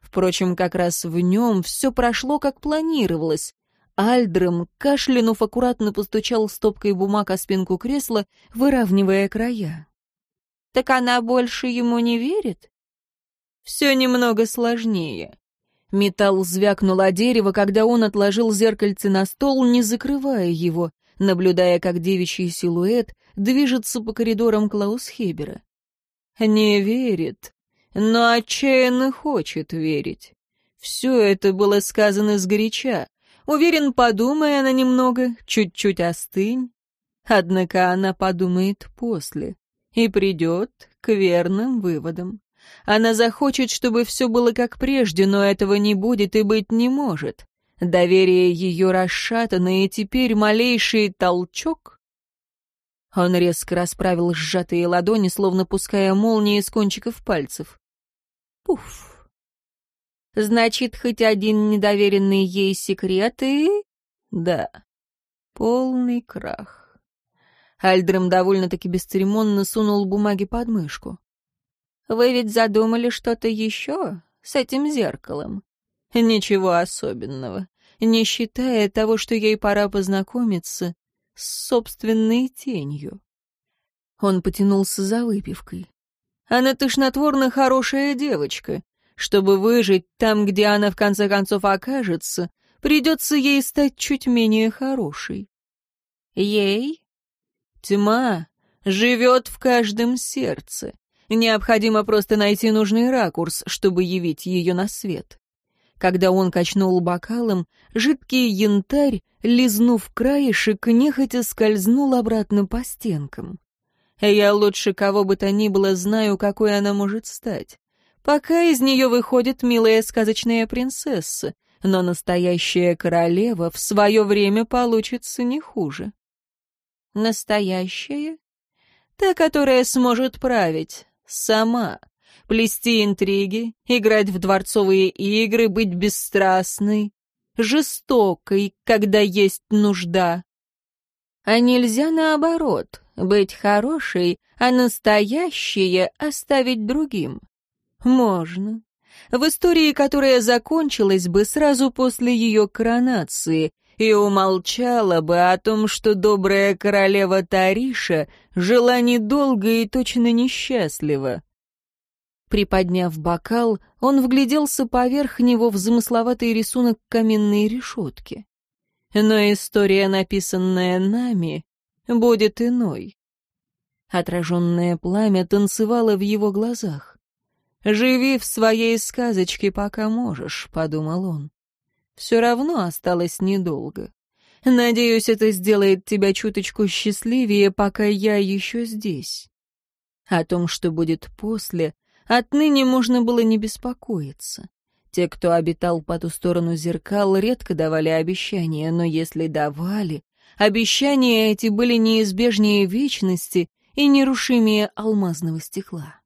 Впрочем, как раз в нем все прошло, как планировалось. Альдром, кашлянув, аккуратно постучал стопкой бумаг о спинку кресла, выравнивая края. «Так она больше ему не верит?» «Все немного сложнее». Металл звякнул о дерево, когда он отложил зеркальце на стол, не закрывая его — наблюдая, как девичий силуэт движется по коридорам Клаус Хебера. Не верит, но отчаянно хочет верить. Все это было сказано сгоряча. Уверен, подумая, она немного, чуть-чуть остынь. Однако она подумает после и придет к верным выводам. Она захочет, чтобы все было как прежде, но этого не будет и быть не может. Доверие ее расшатано, и теперь малейший толчок... Он резко расправил сжатые ладони, словно пуская молнии из кончиков пальцев. Пуф. Значит, хоть один недоверенный ей секрет и... Да, полный крах. Альдрем довольно-таки бесцеремонно сунул бумаги под мышку. «Вы ведь задумали что-то еще с этим зеркалом?» «Ничего особенного не считая того, что ей пора познакомиться с собственной тенью. Он потянулся за выпивкой. Она тошнотворно хорошая девочка. Чтобы выжить там, где она в конце концов окажется, придется ей стать чуть менее хорошей. Ей? Тьма живет в каждом сердце. Необходимо просто найти нужный ракурс, чтобы явить ее на свет. Когда он качнул бокалом, жидкий янтарь, лизнув краешек, нехотя скользнул обратно по стенкам. Я лучше кого бы то ни было знаю, какой она может стать. Пока из нее выходит милая сказочная принцесса, но настоящая королева в свое время получится не хуже. Настоящая? Та, которая сможет править. Сама плести интриги, играть в дворцовые игры, быть бесстрастной, жестокой, когда есть нужда. А нельзя наоборот, быть хорошей, а настоящее оставить другим. Можно. В истории, которая закончилась бы сразу после ее коронации, и умолчала бы о том, что добрая королева Тариша жила недолго и точно несчастлива. Приподняв бокал, он вгляделся поверх него в замысловатый рисунок каменной решетки. Но история, написанная нами, будет иной. Отраженное пламя танцевало в его глазах. «Живи в своей сказочке, пока можешь», — подумал он. «Все равно осталось недолго. Надеюсь, это сделает тебя чуточку счастливее, пока я еще здесь». О том, что будет после, Отныне можно было не беспокоиться. Те, кто обитал по ту сторону зеркал, редко давали обещания, но если давали, обещания эти были неизбежнее вечности и нерушимее алмазного стекла.